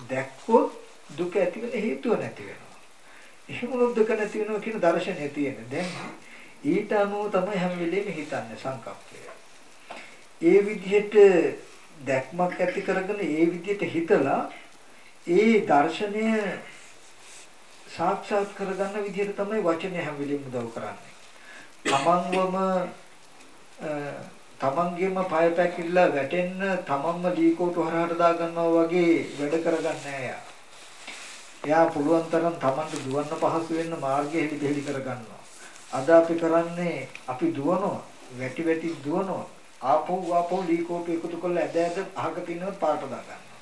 [SPEAKER 1] දැක්කොත් දුක ඇති වෙන හේතුව නැති වෙනවා. එහෙම දුක නැති වෙනවා කියන දර්ශනය තියෙන. දැන් ඊට අනුව තමයි හැම වෙලෙම හිතන්නේ සංකප්පය. ඒ විදිහට දැක්මක් ඇති කරගෙන ඒ විදිහට හිතලා ඒ දර්ශනය සාක්ෂාත් කරගන්න විදිහට තමයි වචනේ හැම වෙලෙම උදව් කරන්නේ. තමන්වම තමන්ගේම පය පැකිල්ල වැටෙන්න තමන්ම දීකෝටු හරහට දා ගන්නවා වගේ වැඩ කරගන්නේ එයා. එයා පුළුවන් තරම් තමන්ට දුවන්න පහසු වෙන්න මාර්ගය හෙලි දෙලි කරගන්නවා. අද අපි කරන්නේ අපි දුවනවා, වැටි වැටි දුවනවා. ආපහු ආපහු දීකෝටු එකතු කරලා ඇද ඇද අහක පින්නවත් පාට දා ගන්නවා.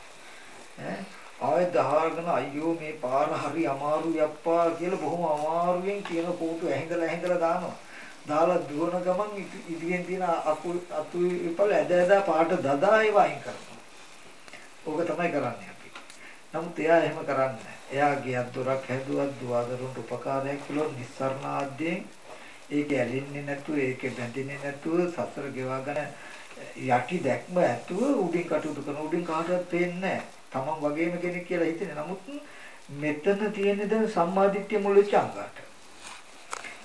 [SPEAKER 1] ඈ ආයෙත් දහාගෙන අයියෝ මේ පාර හරි අමාරුයි අප්පා කියලා බොහොම අමාරුවෙන් කියන කෝටු ඇහිඳලා ඇහිඳලා දානවා. දාලා දුවන ගමන් ඉදිරියෙන් තියෙන අකු අතු ඉපල ඇද ඇද පාට දදා ඒව අයින් කරනවා. ඕක තමයි කරන්නේ අපි. නමුත් එයා එහෙම කරන්නේ එයා ගියක් දොරක් හැදුවත් දුවදරුන්ට උපකාරයක් කළොත් නිස්සරණ ආද්‍යයෙන් ඒක ඇලින්නේ නැතුව ඒක බැඳෙන්නේ නැතුව සසර ගෙවාගෙන යටි දැක්ම ඇතුව උඩින් කටයුතු කරන උඩින් කාටවත් පේන්නේ තමන් වගේම කෙනෙක් කියලා හිතෙන්නේ නමුත් මෙතන තියෙන දැන් සම්මාදිට්ඨිය මුල් වෙච්ච අංගات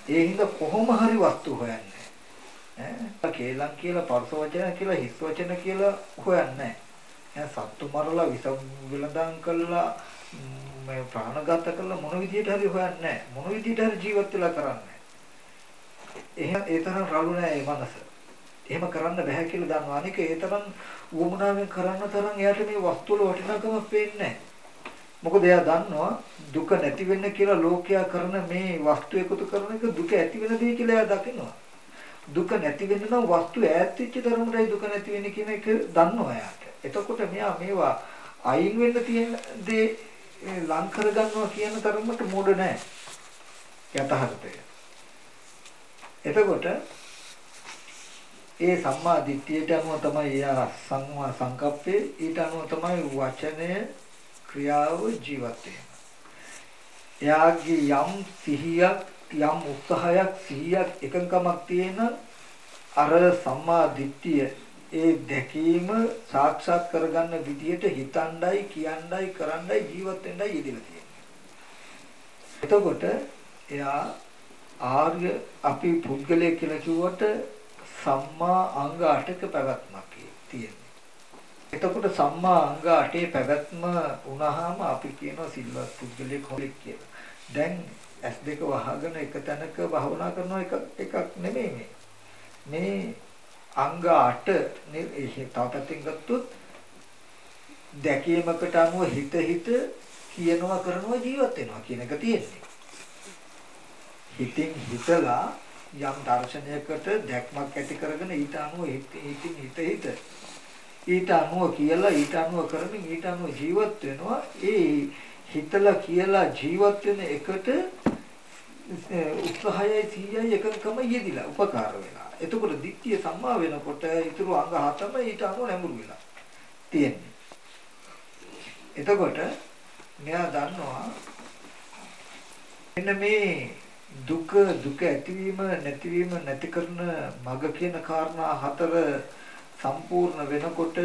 [SPEAKER 1] ඒ හින්දා කොහොම හරි වස්තු හොයන්නේ. ඈ කේලම් කියලා පරස වචන කියලා හිස් වචන කියලා හොයන්නේ නැහැ. සත්තු මරලා විස විලඳන් කළා මේ ප්‍රාණඝාත කළා මොන විදියට හරි හොයන්නේ මොන විදියට හරි ජීවත් වෙලා කරන්නේ එහෙනම් ඒ තරම් රළු නෑ ඒ මනස. එහෙම කරන්න බෑ කියලා දන්නවා. අනික ඒ තරම් වුමනාවෙන් කරන්න තරම් එයාට මේ වස්තු වල වටිනාකමක් පේන්නේ මොකද එයා දන්නවා දුක නැති වෙන්න කියලා ලෝකයා කරන මේ වස්තු එකතු කරන එක දුක ඇති වෙන දේ කියලා එයා දකිනවා. දුක නැති වෙන්න නම් වස්තු ඈත් වෙච්ච ධර්මයයි දුක නැති වෙන්නේ කියන එක දන්නවා එයාට. එතකොට මෙයා මේවා අයින් වෙන්න තියෙන දේ ලං කරගන්නවා කියන තරමට මෝඩ නැහැ. යතහර්ථය. එතකොට ඒ සම්මා දිට්ඨියට අනුව තමයි යා සංමා සංකප්පේ ඊට අනුව තමයි වචනය ක්‍රියාව ජීවත් එයාගේ යම් සිහියක් යම් උත්සාහයක් සිහියක් එකඟකමක් තියෙන අර සම්මා දිට්ඨිය ඒ දැකීම සාක්ෂාත් කරගන්න විදියට හිතණ්ඩයි කියණ්ඩයි කරණ්ඩයි ජීවත් වෙන්නයි යෙදিলা තියෙන්නේ. එතකොට එයා ආර්ය අපි පුද්ගලය කියලා කිව්වට සම්මා අංග 8ක පැවැත්මක් තියෙන්නේ. එතකොට සම්මා අංග 8 පැවැත්ම වුණාම අපි කියනවා සිල්වත් පුද්ගලයෙක් හොලෙක් කියලා. දැන් S2 වහගෙන එක තැනක භවනා කරන එක එකක් නෙමෙයි මේ. මේ අංග 8 තව පැත්තෙන් ගත්තොත් දැකීමකට අනුව හිත හිත කියනවා කරනවා ජීවත් වෙනවා කියන එක තියෙන්නේ. හිතින් හිතලා යම් දර්ශනයකට දැක්මක් ඇති කරගෙන ඊට අනුව හිතින් හිත හිත ඊට අනුව කියලා ඊට අනුව කරමින් ඊට අනුව ජීවත් වෙනවා. ඒ හිතලා කියලා ජීවත් වෙන එකට උත්සාහයයි සීයයි එකකම යෙදිලා උපකාර වෙනවා. එතකොට දික්තිය සම්මා වෙනකොට ඊතුරු අංග හතම ඊට අනුව නැඹුරු වෙලා තියෙන්නේ. එතකොට මෙයා දන්නවා මෙන්න මේ දුක දුක ඇතිවීම නැතිවීම නැති කරන මග කියන කාරණා හතර සම්පූර්ණ වෙනකොට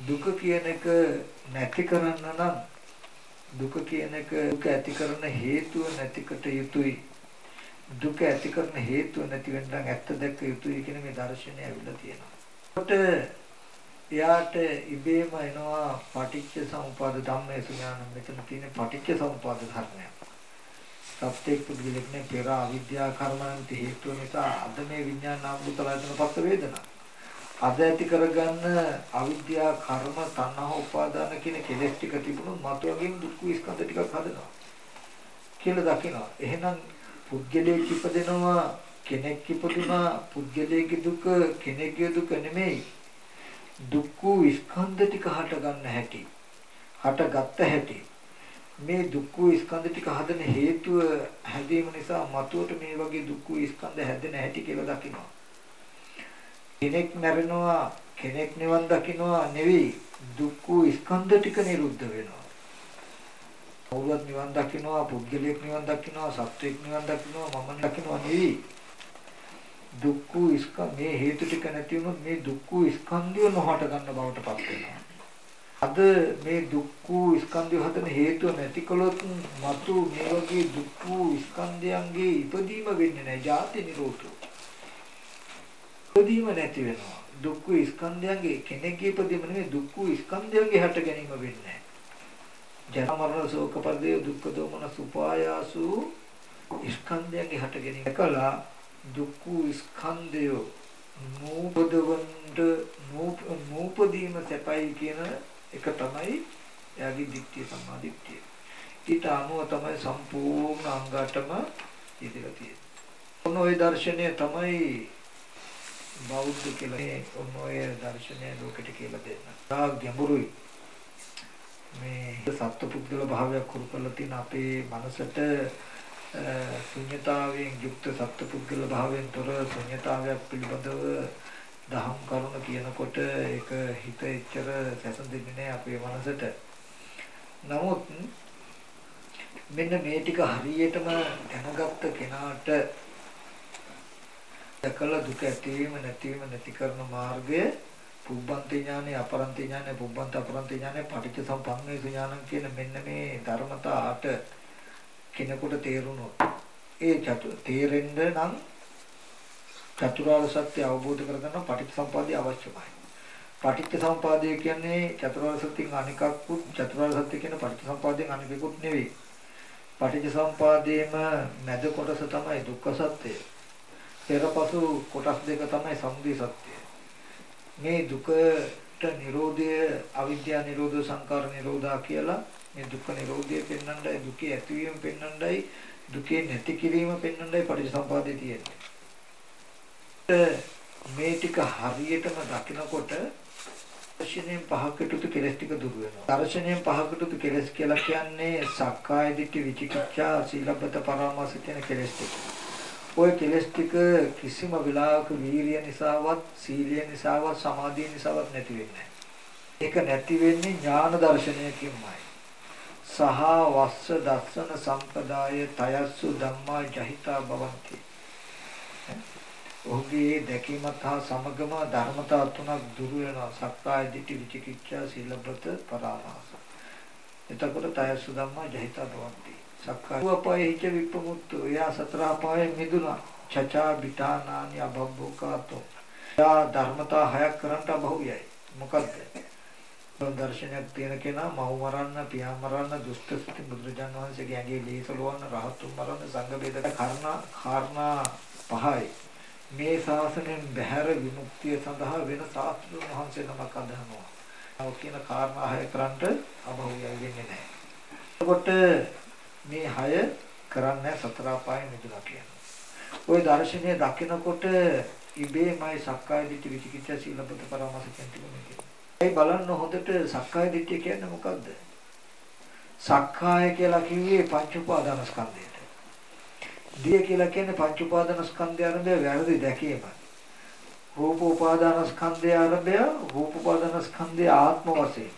[SPEAKER 1] දුක කියන එක නැති කරන්න නම් දුක කියන එක දුක ඇති කරන හේතුව නැතිකට යුතුයි දුක ඇති කරන හේතුව නැති වෙන්න ඇත්ත දැක්ක යුතුයි කියන මේ දර්ශනය ඇවිල්ලා තියෙනවා. කොට එයාට ඉබේම එනවා පටිච්ච සමුප්පාද ධම්මේ සුඥාන මෙතන තියෙන පටිච්ච සමුප්පාද ධර්මය. සත්‍යයක් පුදුලෙක්නේ පෙර අවිද්‍යා කර්මයන්ට හේතුව නිසා අද මේ විඥාන නාම භූතලයන් පස්ස වේදනා. අද ඇති කරගන්න අවිද්‍යා කර්ම තණ්හා උපාදාන කියන කෙලෙස් ටික තිබුණොත් මතුවගින් දුක් විස්කන්ධ ටිකක් හදනවා. කියලා දකිනවා. එහෙනම් පුද්ගලයෙක් ඉපදෙනවා කෙනෙක් ඉපදුනා පුද්ගලයේ දුක කෙනෙක්ගේ දුක නෙමෙයි. දුක්ඛ ස්කන්ධ ටික හට ගන්න හැටි හට ගත්ත හැටි. මේ දුක්ඛ ස්කන්ධ ටික හදන හේතුව හැදීම නිසා මතුවට මේ වගේ දුක්ඛ ස්කන්ධ හැදෙන හැටි කියලා දකිනවා. කෙනෙක් මැරෙනවා කෙනෙක් නිවන් දකින්නවා නෙවෙයි. දුක්ඛ ස්කන්ධ ටික නිරුද්ධ වෙනවා. කවුරුත් නිවන් දකින්නවා පුද්ගලයෙක් නිවන් දකින්නවා සත්වයක් නිවන් දකින්නවා මම දකින්නවා නෙවෙයි. දුක්ඛ ස්කන්ධ මේ හේතු ටික නැති වුණොත් මේ දුක්ඛ ස්කන්ධය නොහට ගන්න බවට පත් වෙනවා. අද මේ දුක්ඛ ස්කන්ධය හදන හේතුව නැති කළොත් මතු මේ වගේ දුක්ඛ ස්කන්ධයන්ගේ ඉපදීම වෙන්නේ නැහැ. ජාති නිරෝධෝ. ඉපදීම නැති වෙනවා. දුක්ඛ ස්කන්ධයන්ගේ කෙනෙක්ගේ ඉපදීම නෙමෙයි දුක්ඛ ස්කන්ධයන්ගේ හට ගැනීම වෙන්නේ ජරා මරණ ශෝක පරිදේ දුක්ඛ දෝමන සුපායාසු ස්කන්ධයන්ගේ හට ගැනීම කළා දුක්ඛ ස්කන්ධය නූපදවන්ට නූපදීම සැපයි කියන එක තමයි එයාගේ දික්තිය සම්මාදිට්ඨිය. ඊට අනුව තමයි සම්පූර්ණ අංගටම ඉදිරියට තියෙන්නේ. ඔන්න ඔය දර්ශනය තමයි බෞද්ධ කියලා ඔන්න ඔය දර්ශනය ලෝකෙට කියලා දෙන්න. තා ගැඹුරුයි. මේ සත්පුද්ගල භාවයක් කුරු කරලා තියෙන අපේ මනසට ශුන්‍යතාවයෙන් යුක්ත සත්පුද්ගල භාවයෙන් තොර ශුන්‍යතාවයක් පිළිබඳව දහම් කරුණ කියනකොට ඒක හිත එච්චර සැසඳෙන්නේ නැහැ අපේ මනසට. නමුත් මෙන්න මේ ටික හරියටම දැනගත්ත කෙනාට දැකලා දුක ඇතිවීම නැතිවීම නැති කරන මාර්ගය පුබ්බන්ති ඥානෙ අපරන්ති ඥානෙ පුබ්බන්ත අපරන්ති ඥානෙ පටිච්ච සම්පන්නේස ඥානං කියන මෙන්න මේ ධර්මතා අට කෙනෙකුට තේරුණොත් ඒ චතු තේරෙන්න නම් චතුරාර්ය සත්‍ය අවබෝධ කරගන්න පටිච්චසමුපාදය අවශ්‍යමයි. පටිච්චසමුපාදය කියන්නේ චතුරාර්ය සත්‍යයෙන් අනිකක්කුත් චතුරාර්ය සත්‍ය කියන පටිච්චසමුපාදයෙන් අනිකකුත් නෙවෙයි. පටිච්චසමුපාදයේම මැද කොටස තමයි දුක්ඛ සත්‍යය. පෙරපසු කොටස් දෙක තමයි සමුදය සත්‍යය. මේ දුකට නිරෝධය අවිද්‍යා නිරෝධ සංකාර නිරෝධා කියලා මේ දුක්ඛ නිරෝධය පෙන්වන්නයි දුකේ ඇතිවීම පෙන්වන්නයි දුකේ නැති කිරීම පෙන්වන්නයි පටිච්චසමුපාදයේ තියෙන්නේ. මේ ටික හරියටම දකිනකොට දර්ශනයෙන් පහකට කෙලස් ටික දුර වෙනවා. දර්ශනයෙන් පහකට කෙලස් කියලා කියන්නේ සක්කාය දිට්ඨි විචිකිච්ඡා සීලබ්බත පරාමාස කියන කෙලස් ටික. ওই කෙලස් ටික කිසිම වෙලාවක වීරිය නිසාවත්, සීලිය නිසාවත්, සමාධිය නිසාවත් නැති වෙන්නේ ඒක නැති වෙන්නේ ඥාන දර්ශනයකින්මයි. සහ වස්ස දස්සන සම්පදාය තයස්සු ධම්මා ජහිතා භවಂತಿ. ඔහුගේ දැකීමත් හා සමගම ධර්මතා තුනක් දුරු වෙනවා. සක්කාය දිට්ඨි විචිකිච්ඡා සීලබ්‍රත පරාමාස. එතකොට තයස්සු ධම්මා ජහිතා භවಂತಿ. සක්කාය අපායේ හිච විප්පමුත්තු. එයා සතර අපායේ මිදුණා. චචා බිතානානි අබබ්බෝකාතෝ එයා ධර්මතා හයක් කරන්ට බහුයයි මොකද්ද? දර්ශනයක් තියෙන කෙනා මව් මරන්න පියා මරන්න දුෂ්ට සිටි බුදුරජාණන් වහන්සේගේ ඇඟේ ලීසලවන්න රහතුන් මරන්න සංඝ බේදක කාරණා කාරණා පහයි. මේ ශාසනයෙන් බැහැර විමුක්තිය සඳහා වෙන සාස්ත්‍රුන් වහන්සේ නමක් අදහනවා. ඔය කියන කාරණා හය කරන්ට අභෞයයි වෙන්නේ නැහැ. එතකොට මේ හය කරන්නේ සතර අපාය මිදුණා කියනවා. ওই දර්ශනය දකිනකොට ඉබේමයි සක්කාය දිට්ඨි විචිකිච්ඡා සීලපත පරාමාස කියන්නේ. ඒ බලන්න හොඳට සක්කාය දිට්ඨිය කියන්නේ මොකද්ද? සක්කාය කියලා කිව්වේ පංච උපාදානස්කන්ධයට. දිය කියලා කියන්නේ පංච උපාදානස්කන්ධය ආරම්භය වැරදි දැකීම. රූප උපාදානස්කන්ධය ආරම්භය රූප උපාදානස්කන්ධය ආත්ම වශයෙන්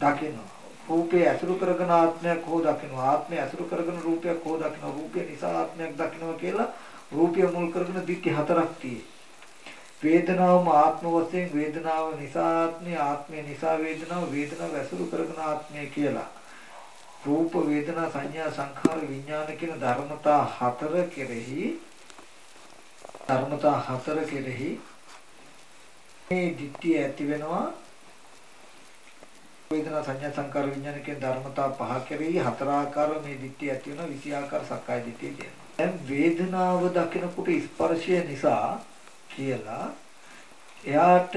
[SPEAKER 1] දකිනවා. රූපේ ඇසුරු කරගෙන ආත්මයක් හෝ දකිනවා. ආත්මය ඇසුරු කරගෙන රූපයක් හෝ දකිනවා. රූපය නිසා ආත්මයක් දකිනවා කියලා රූපය මුල් කරගෙන දික්ටි හතරක් තියෙයි. වේදනාවම ආත්ම වශයෙන් වේදනාව නිසා ආත්මය ආත්මය නිසා වේදනාව වේදනාව ඇසුරු කරගෙන ආත්මය කියලා. රූප වේදනා සංඥා සංඛාර විඥාන කියන ධර්මතා හතර කෙරෙහි ධර්මතා හතර කෙරෙහි මේ දිට්ඨිය ඇති වෙනවා. වේදනා සංඥා සංකාර විඥාන කියන ධර්මතා පහ කෙරෙහි හතර ආකාර මේ දිට්ඨිය ඇති වෙන 20 ආකාර සක්කාය දිට්ඨිය කියනවා. දැන් වේදනාව දකිනකොට ස්පර්ශය නිසා කියලා එයාට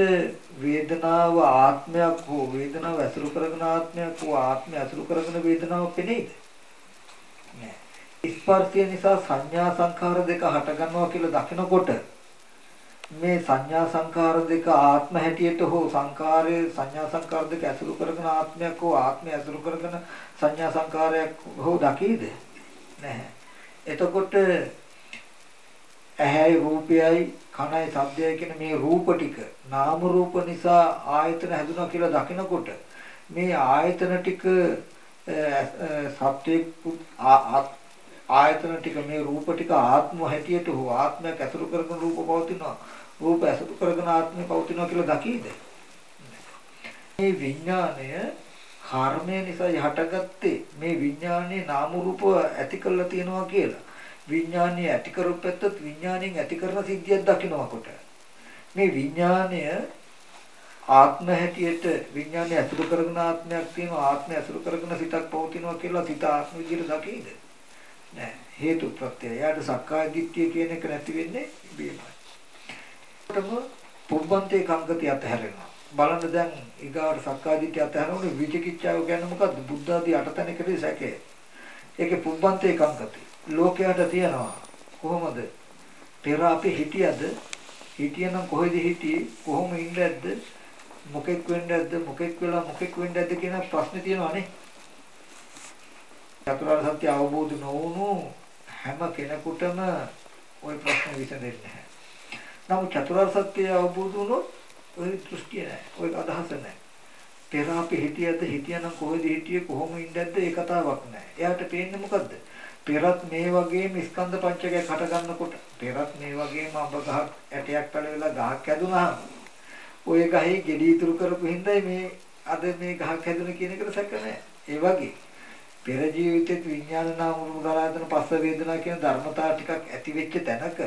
[SPEAKER 1] වේදනාව ආත්මයක් හෝ වේදනාව ඇසුරු කරගෙන ආත්මයක් හෝ ආත්මය ඇසුරු කරගෙන වේදනාව පෙනේද? නෑ. ස්පර්ශය නිසා සංඥා සංඛාර දෙක හට ගන්නවා කියලා දකිනකොට මේ සංඥා සංකාර දෙක ආත්ම හැටියට හෝ සංකාරයේ සංඥා සංකාර දෙක ඇසුරු කරගෙන ආත්මයක් හෝ ආත්මය ඇසුරු කරගෙන සංඥා සංකාරයක් හෝ දකීද නැහැ. එතකොට ඇහැයි රූපයයි කනයි ශබ්දයයි කියන මේ රූප ටික නාම රූප නිසා ආයතන හැදුනා කියලා දකිනකොට මේ ආයතන ටික සත්‍යයක් ආයතන ටික මේ රූප ටික ආත්ම හැටියට හෝ ආත්මයක් ඇසුරු කරගෙන රූප පවතිනවා. රූප ඇසුරු කරගෙන ආත්මය පවතිනවා කියලා දකීද මේ විඥාණය කර්මය නිසා යටගත්තේ මේ විඥානයේ නාම රූප ඇති කරලා තියෙනවා කියලා. විඥානය ඇති කරපෙත්තත් විඥාණයෙන් ඇති කරන සිද්ධියක් දකින්නකොට මේ විඥානය ආත්ම හැටියට විඥානය ඇසුරු කරගෙන ආත්මයක් තියෙනවා ආත්මය ඇසුරු කරගෙන සිතක් පවතිනවා කියලා සිත ආත්ම විදිහට දකීද නෑ. හේතු ප්‍රත්‍යය. යාට සක්කාය දිට්ඨිය කියන එක නැති වෙන්නේ ඉබේමයි. ඒකම පුබ්බන්තේ කංගති අතහැරෙනවා. බලන්න දැන් ඊගාවට සක්කාදිට්ඨිය අතහැරනකොට විචිකිච්ඡාව කියන්නේ මොකද්ද? බුද්ධ ආදී අටතැනකදී සැකේ. ඒකේ පුබ්බන්තේ කංගති. ලෝකයට තියනවා. කොහොමද? පෙර අපි හිටියද? හිටියනම් කොහෙද හිටියේ? කොහොම ඉන්නේද? මොකෙක් වෙන්නේද? මොකෙක් වෙලා මොකෙක් වෙන්නේද කියන ප්‍රශ්නේ තියෙනවානේ. චතුරාර්ය සත්‍ය අවබෝධ නොවුණු හැම කෙනෙකුටම ওই ප්‍රශ්න විසඳෙන්නේ නැහැ. නමුත් චතුරාර්ය සත්‍ය අවබෝධ වුණොත් ඔය දෘෂ්ටිය නැහැ. ඔය අදහස නැහැ. පෙර අපි හිටියද හිටියනම් කොහෙද හිටියේ කොහොම ඉඳද්ද ඒ කතාවක් නැහැ. එයාට පේන්නේ මොකද්ද? පෙරත් මේ වගේම ස්කන්ධ පංචකය හට ගන්නකොට පෙරත් මේ වගේම අඹ ගහක් ඇටයක් පැලවිලා ගහක් හැදුනහම ওই ගහේ ගෙඩි ඉතුරු කරපු හින්දායි මේ අද මේ ගහක් හැදුන කියන එකට සැක නැහැ. ඒ වගේ පෙර ජීවිතෙත් විඥාන නාම රූප ගලාගෙන පස්ස වේදනා කියන ධර්මතා ටිකක් ඇති වෙච්ච තැනක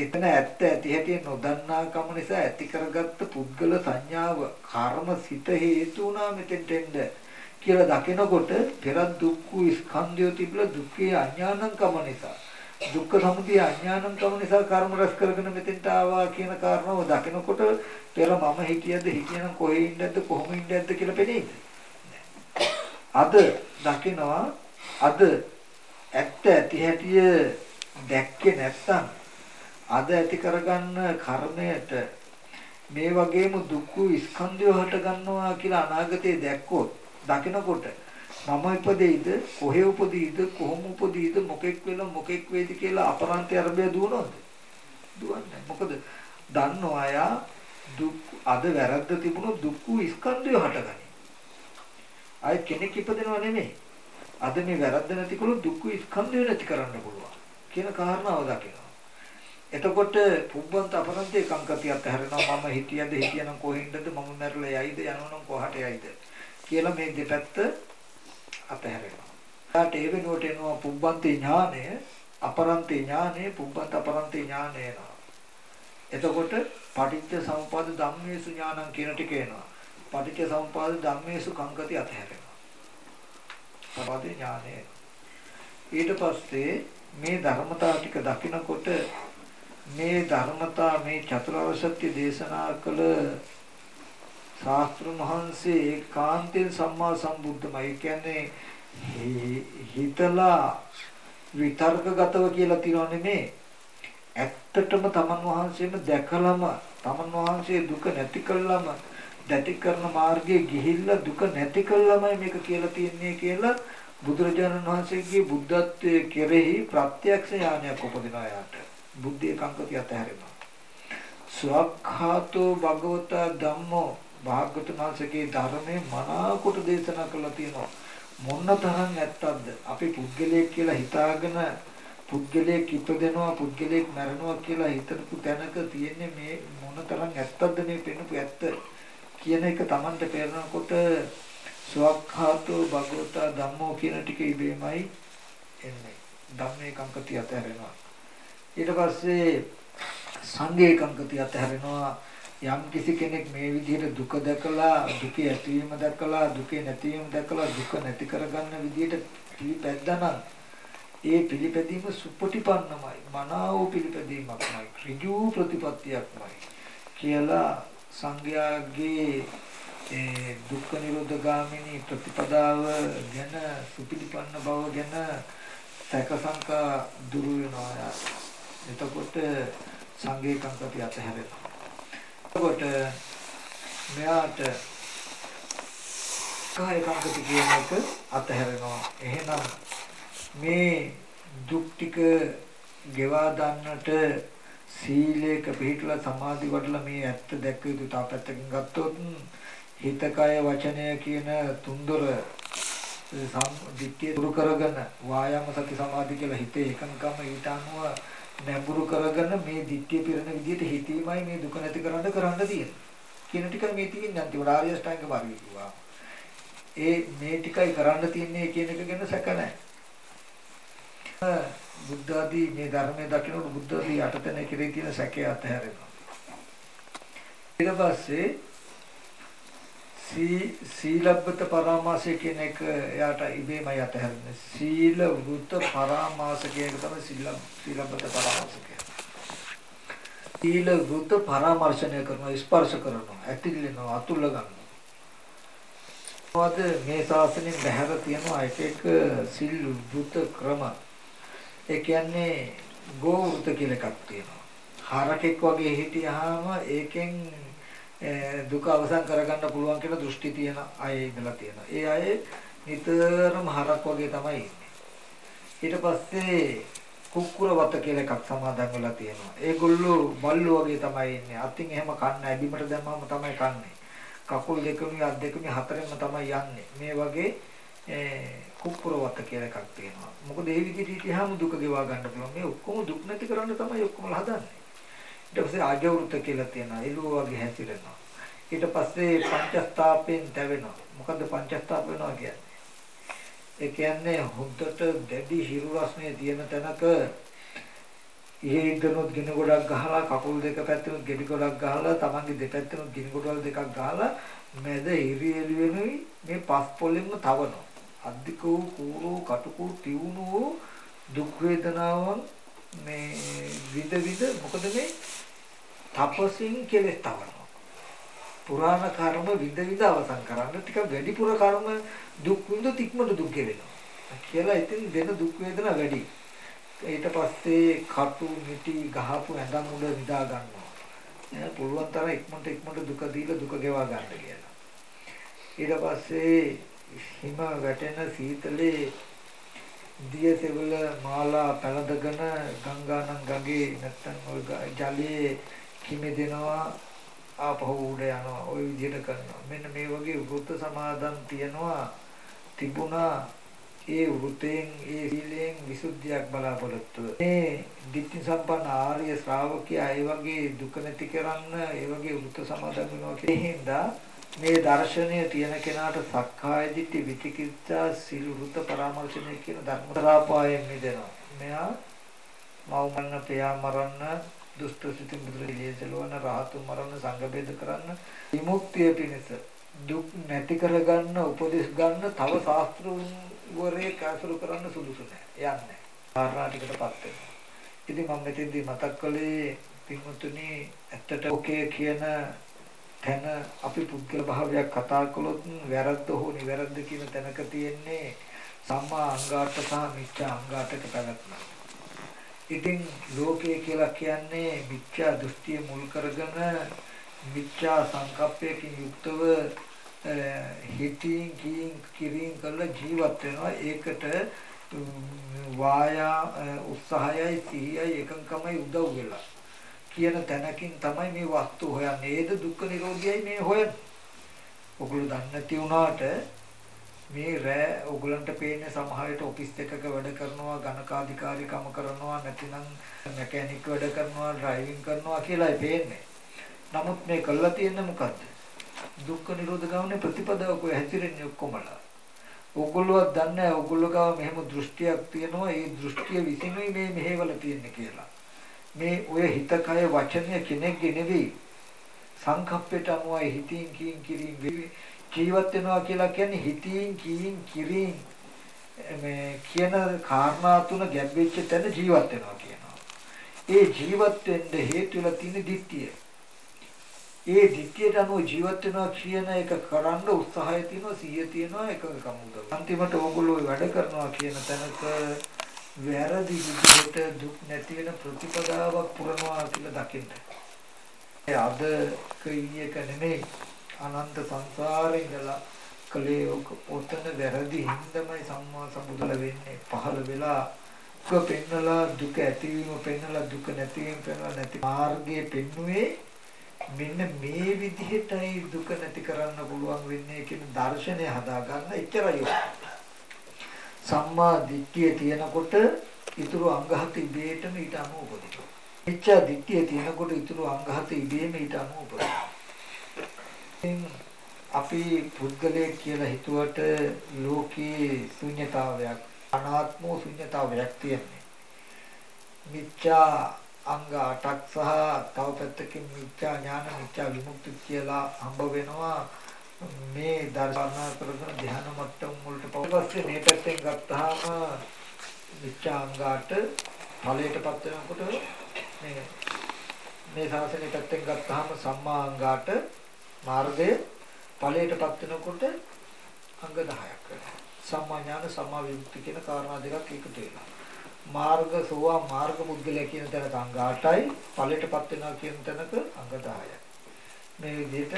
[SPEAKER 1] එතන ඇත්ත ඇති හැටි නොදන්නාකම නිසා ඇති කරගත්ත පුද්ගල සංඥාව කර්ම සිත හේතු වුණා මෙතෙන්ට එන්න කියලා දකිනකොට පෙර දුක්ඛ ස්කන්ධය තිබිලා දුක්ඛේ අඥානංකම නිසා දුක්ඛ සමුදය අඥානංකම නිසා කර්ම රැස් කරගෙන මෙතෙන්ට ආවා කියන කාරණාව දකිනකොට පෙර මම හිටියද හිටියනම් කොහේ ඉන්නද කොහොම ඉන්නද කියලා පෙනේද? අද දකිනවා අද ඇත්ත ඇති හැටිය දැක්කේ නැත්නම් අද ඇති කරගන්න කර්මයට මේ වගේම දුක්ඛ ස්කන්ධය හට ගන්නවා කියලා අනාගතේ දැක්කොත් දකිනකොට මම ඉපදෙයිද කොහේ උපදීද කොහොම උපදීද මොකෙක් වෙලා මොකෙක් වේද කියලා අපරන්තය අරබය දුවනවද? දුවන්නේ මොකද දන්නවා යා දුක් අද වැරද්ද තිබුණොත් දුක්ඛ ස්කන්ධය හටගනි අය කෙනෙක් ඉපදෙනව නෙමෙයි. අද මේ වැරද්ද නැතිකොළොත් දුක්ඛ ස්කන්ධය නැති කරන්න පුළුවන් කියන කාරණාව දකිනවා. එතකොට පුබ්බන්ත අපරන්තේ කංකතියත් හැරෙනවා මම හිටියද හිටියනම් කොහෙන්ද මම මැරලා යයිද යනවනම් කොහට යයිද කියලා මේ දෙපැත්ත අතහැරෙනවා. ඊට ඒ වෙනුවට එනවා පුබ්බන්තේ ඥානය, අපරන්තේ ඥානය, පුබ්බන්ත අපරන්තේ ඥානය එනවා. එතකොට පටිච්ච සමුප්පාද ධම්මේසු ඥානං කියන ටික එනවා. පටිච්ච සමුප්පාද ධම්මේසු කංකති අතහැරෙනවා. පරාදී ඥානය. ඊට පස්සේ මේ ධර්මතාව ටික දකිනකොට මේ ධර්මතා මේ චතුරාර්ය සත්‍ය දේශනා කළ ශාස්ත්‍රුන් වහන්සේ ඒකාන්තයෙන් සම්මා සම්බුද්ධමයි. කියන්නේ හිතලා විතර්කගතව කියලා තියනවා නෙමේ. ඇත්තටම තමන් වහන්සේම දැකලම තමන් වහන්සේ දුක නැති කළාම දැටි කරන මාර්ගයේ ගිහිල්ලා දුක නැති කළාමයි මේක කියලා තියන්නේ කියලා බුදුරජාණන් වහන්සේගේ බුද්ධත්වයේ කෙරෙහි ප්‍රත්‍යක්ෂ ඥානයක් උපදිනවා යාට. බුද්ධිය කංකතිය අතහැරෙනවා. ස්වක්ඛාතෝ භගවතා ධම්මෝ භාග්‍යවතුන් වහන්සේගේ ධර්මයේ මනාකොට දේශනා කළා තියෙනවා. මොනතරම් ඇත්තක්ද? අපි පුද්ගලයෙක් කියලා හිතාගෙන පුද්ගලයෙක් ඉපදෙනවා පුද්ගලයෙක් මැරෙනවා කියලා හිතනපු තැනක තියෙන්නේ මේ මොනතරම් ඇත්තක්ද මේ පෙනුපු ඇත්ත කියන එක Tamanට පේනකොට සවක්ඛාතෝ භගවතා ධම්මෝ කියන ටික ඉබේමයි එන්නේ. ධම්මේ කංකතිය අතහැරෙනවා. ඊට පස්සේ සංඝේ කංකතිය අතහැරෙනවා. යම් කිසි කෙනෙක් මේ විදිහට දුක දැකලා දුකේ ඇතිවීම දැකලා දුකේ නැතිවීම දැකලා දුක නැති කරගන්න විදිහට පිළිපැද්දානම් ඒ පිළිපැදීම සුපටිපන්නමයි. මනාව පිළිපැදීමක්මයි ඍජු ප්‍රතිපත්තියක්මයි කියලා සංඝයාගේ ඒ දුක්ඛ නිරෝධ ගාමිනී ප්‍රතිපදාව ගැන සුපිලිපන්න බව ගැන සැකසංකා දුරු වෙනවා. එතකොට සංඝේ කංකති අතහැරෙනවා එතකොට මෙයාට කාය කම්පති කියන එක අතහැරෙනවා. එහෙනම් මේ දුක් ටික ගෙවා දන්නට සීලයක පිළිපදලා සමාධි වඩලා මේ ඇත්ත දැක්ක යුතු තාපැත්තකින් ගත්තොත් හිත කය වචනය කියන තුන්දොර සම්දික්කේ දුරු කරගෙන වායාම සති සමාධි කියලා හිතේ එකඟකම ඊට අනුව නැඹුරු කරගෙන මේ දිට්ඨිය පිරෙන විදිහට හිතීමයි මේ දුක නැති කරන්න කරන්න තියෙන්නේ. කියන ටික මේ තියෙන්නේ අන්තිම ආර්ය අෂ්ටාංග මාර්ගය කිව්වා. ඒ මේ ටිකයි කරන්න තියෙන්නේ කියන එක ගැන සැක නැහැ. බුද්ධ ආදී මේ ධර්මයේ දකිනකොට බුද්ධ ආදී යටතන කෙරේ තියෙන සැකය අතහැරෙනවා. ඊට පස්සේ සීලබ්බත පරාමාසය කියන එක එයාට ඉබේමයි අතහැරෙන්නේ. සීල වෘත පරාමාස කියන එක තමයි සීල සීලබ්බත පරාමාස කියන්නේ. සීල වෘත පරාමර්ශනය කරනවා ස්පර්ශ කරනවා ඇතිලිනවා අතුල්ල ගන්නවා. මොකද මේ ශාසනයෙන් බහැර තියෙනවා එක එක සීල් වෘත ක්‍රම. ඒ කියන්නේ ගෝ වෘත කියලා එකක් තියෙනවා. හරකෙක් වගේ හිටියාම ඒකෙන් දුක අවසන් කරගන්න පුළුවන් කියලා දෘෂ්ටි තියෙන අය ඉඳලා තියෙනවා. ඒ අය නිතරම හරක් වගේ තමයි ඉන්නේ. ඊට පස්සේ කුක්කුර වත කියලා එකක් සමාදන් වෙලා තියෙනවා. ඒගොල්ලෝ බල්ලෝ වගේ තමයි ඉන්නේ. අතින් එහෙම කන්නේ බිමට දැම්මම තමයි කන්නේ. කකුල් දෙකම අත් දෙකම හතරෙන්ම තමයි යන්නේ. මේ වගේ කුප්පුරවත කියලා එකක් තියෙනවා. මොකද ඒ විදිහට හිටියාම දුක ගෙවා ගන්න පුළුවන්. මේ ඔක්කොම දුක් නැති කරන්න තමයි ඔක්කොම හදන්නේ. ඊට පස්සේ ආජවෘත කියලා තියෙනවා. එළුව වගේ හැසිරෙනවා. ඊට පස්සේ පංචස්ථාපයෙන් තැවෙනවා. මොකද්ද පංචස්ථාප වෙනවා කියන්නේ? ඒ කියන්නේ හොද්දට දැඩි හිරු රස්නේ තියෙන තැනක ඉහි ඉදනොත් ගිනි ගොඩක් ගහලා කකුල් දෙක පැත්තෙනුත් ගෙඩි ගොඩක් ගහලා තමන්ගේ දෙපැත්තෙනුත් ගිනි ගොඩවල් දෙකක් ගහලා මැද ඉරි එළි වෙනුයි මේ පස් පොලින්ම තවනවා. අධික වූ කූරෝ කටුකු තියුණු වූ දුක් වේදනාවන් මේ විද විද මොකද මේ තපසින් කෙලස් තවනවා. පුරාණ කර්ම විද විද අවසන් කරන්න ටික වැඩිපුර කර්ම දුක් විඳ තික්මට දුක් ගෙවෙනවා කියලා ඉතින් දෙන දුක් වේදනා වැඩි. ඊට පස්සේ කටු මිටි ගහපු ඇඳන් උඩ නිදා ගන්නවා. පුළුවන් තරම් ඉක්මනට ඉක්මනට දුක දීලා දුක ගෙවා ගන්න කියලා. ඊට පස්සේ හිම වැටෙන සීතලේ දියසෙවල මාලා පැලඳගෙන ගංගානම් ගඟේ නැත්තම් ඔය ජලයේ කිමිදෙනවා ආපහු උඩ යනවා ওই විදිහට කරනවා මෙන්න මේ වගේ වෘත සමාදන් තියනවා තිබුණා ඒ වෘතෙන් ඒ සීලෙන් විසුද්ධියක් බලාපොරොත්තු මේ ditthi සම්පන්න ආර්ය ශ්‍රාවකයා ඒ වගේ දුක නැති කරන්න ඒ වගේ වෘත සමාදන් වෙනවා කියන හින්දා මේ දර්ශනය තියෙන කෙනාට සක්කාය දිට්ඨි විචිකිච්ඡා සිල්වෘත පරාමර්ශනය කියන ධර්මතරාපායෙන් මිදෙනවා. මෙයා මව මරණ පියා මරන්න දුෂ්ට සිතින් බුදුරජාණන් රහතු මරණ සංගබේද කරන්න විමුක්තිය පිණිස දුක් නැති කරගන්න උපදෙස් ගන්න තව ශාස්ත්‍රවරේ කසරු කරන්න සුදුසු නැහැ. යන්නේ. කාරණා ටිකටපත් වෙනවා. ඉතින් මම මෙතෙන්දී මතක් කළේ පින්වතුනි ඇත්තට ඔකේ කියන තැන අපි පුද්ගල භාවයක් කතා කළොත් වැරද්ද හෝ නිවැරද්ද කියන තැනක තියෙන්නේ සම්මා අංගාට සහ මිච්ඡා අංගාටක පැවැත්ම. ඉතින් ලෝකය කියලා කියන්නේ මිච්ඡා දෘෂ්ටිය මුල් කරගෙන මිච්ඡා සංකප්පයකින් යුක්තව හිතින් කියින් කිරින් කළ ජීවත් වෙනවා. ඒකට වායා උත්සාහයයි සිහියයි එකඟකමයි උදව් වෙලා. කියන තැනකින් තමයි මේ වස්තු හොයන්නේ. ඒද දුක්ඛ නිරෝධයයි මේ හොයන්නේ. ඔගොල්ලෝ දන්නේ නැති වුණාට මේ රෑ ඔගලන්ට පේන්නේ සමහරට ඔෆිස් එකක වැඩ කරනවා ගණකාධිකාරීකම කරනවා නැතිනම් මැකැනික් වැඩ කරනවා ඩ්‍රයිවිං කරනවා කියලායි පේන්නේ. නමුත් මේ කළා තියෙන්නේ මොකද්ද? දුක්ඛ නිරෝධ ගාමනේ ප්‍රතිපදාව කොයි හැසිරෙන්නේ ඔක්කොමලා. ඔගොල්ලෝවත් දන්නේ නැහැ ඔගොල්ලෝ ගාව මෙහෙම දෘෂ්ටියක් තියෙනවා. ඒ දෘෂ්ටිය විසිනුයි මේ මෙහෙවල තියෙන්නේ කියලා. මේ ඔය හිත කය වචනය කෙනෙක්ගේ නෙවෙයි සංකප්පයට අනුවයි හිතින් කියින් කිරින් ජීවත් වෙනවා කියලා කියන්නේ හිතින් කියින් කිරින් මේ කියන කාරණා තුන ගැඹෙච්ච තැන ජීවත් වෙනවා කියනවා. ඒ ජීවත් වෙන්න හේතු වෙලා තියෙන ditthිය. ඒ ditthියට අනුව ජීවත් වෙනවා කියන එක කරන්න උත්සාහය තියෙනවා, සිහිය තියෙනවා, එකකම උදව්. අන්තිමට ඕගොල්ලෝ වැඩ කරනවා කියන තැනක වැරදි විදිහට දුක් නැති වෙන ප්‍රතිපදාවක් පුරනවා කියලා දකින්න. ඒ අද කීයක නෙමෙයි අනන්ත සංසාරේ ඉඳලා කලේ ඔතන වැරදි හින්දමයි සම්මා සම්බුදුල වෙන්නේ පහළ වෙලා දුක පෙන්නලා දුක ඇතිවීම පෙන්නලා දුක නැතිවීම පෙන්නලා නැති මාර්ගයේ පෙන්නුවේ මෙන්න මේ විදිහටයි දුක නැති කරන්න පුළුවන් වෙන්නේ කියන දර්ශනය හදාගන්න එච්චරයි. සම්මා දිට්ඨිය තියෙනකොට ඊතුරු අංගහත ඉබේටම ඊට අනුව උපදිනවා. මිච්ඡා දිට්ඨිය තියෙනකොට ඊතුරු අංගහත ඉබේම ඊට අනුව උපදිනවා. අපි පුද්ගලයෙක් කියලා හිතුවට ලෝකේ ශුන්‍යතාවයක් අනාත්මෝ ශුන්‍යතාවයක් තියෙන්නේ. මිච්ඡා අංග 8ක් සහ තව පැත්තකින් මිච්ඡා ඥාන මිච්ඡා විමුක්ති කියලා හම්බ වෙනවා. මේ දර්ශනා කරගෙන ධ්‍යාන මට්ටම් වලට පස්සේ මේ පැත්තෙන් ගත්තාම විචාංගාට ඵලයටපත් වෙනකොට මේ මේ ශාසනය පැත්තෙන් ගත්තාම සම්මා අංගාට මාර්ගයේ ඵලයටපත් වෙනකොට අංග 10ක් වෙනවා. සම්මා ඥාන සම්මා විමුක්ති කියන කාරණා දෙකක් එකතු වෙනවා. මාර්ග සෝවා මාර්ග පුද්ගලයා කියන තැනක අංග 8යි ඵලයටපත් වෙනවා කියන තැනක අංග 10යි. මේ විදිහට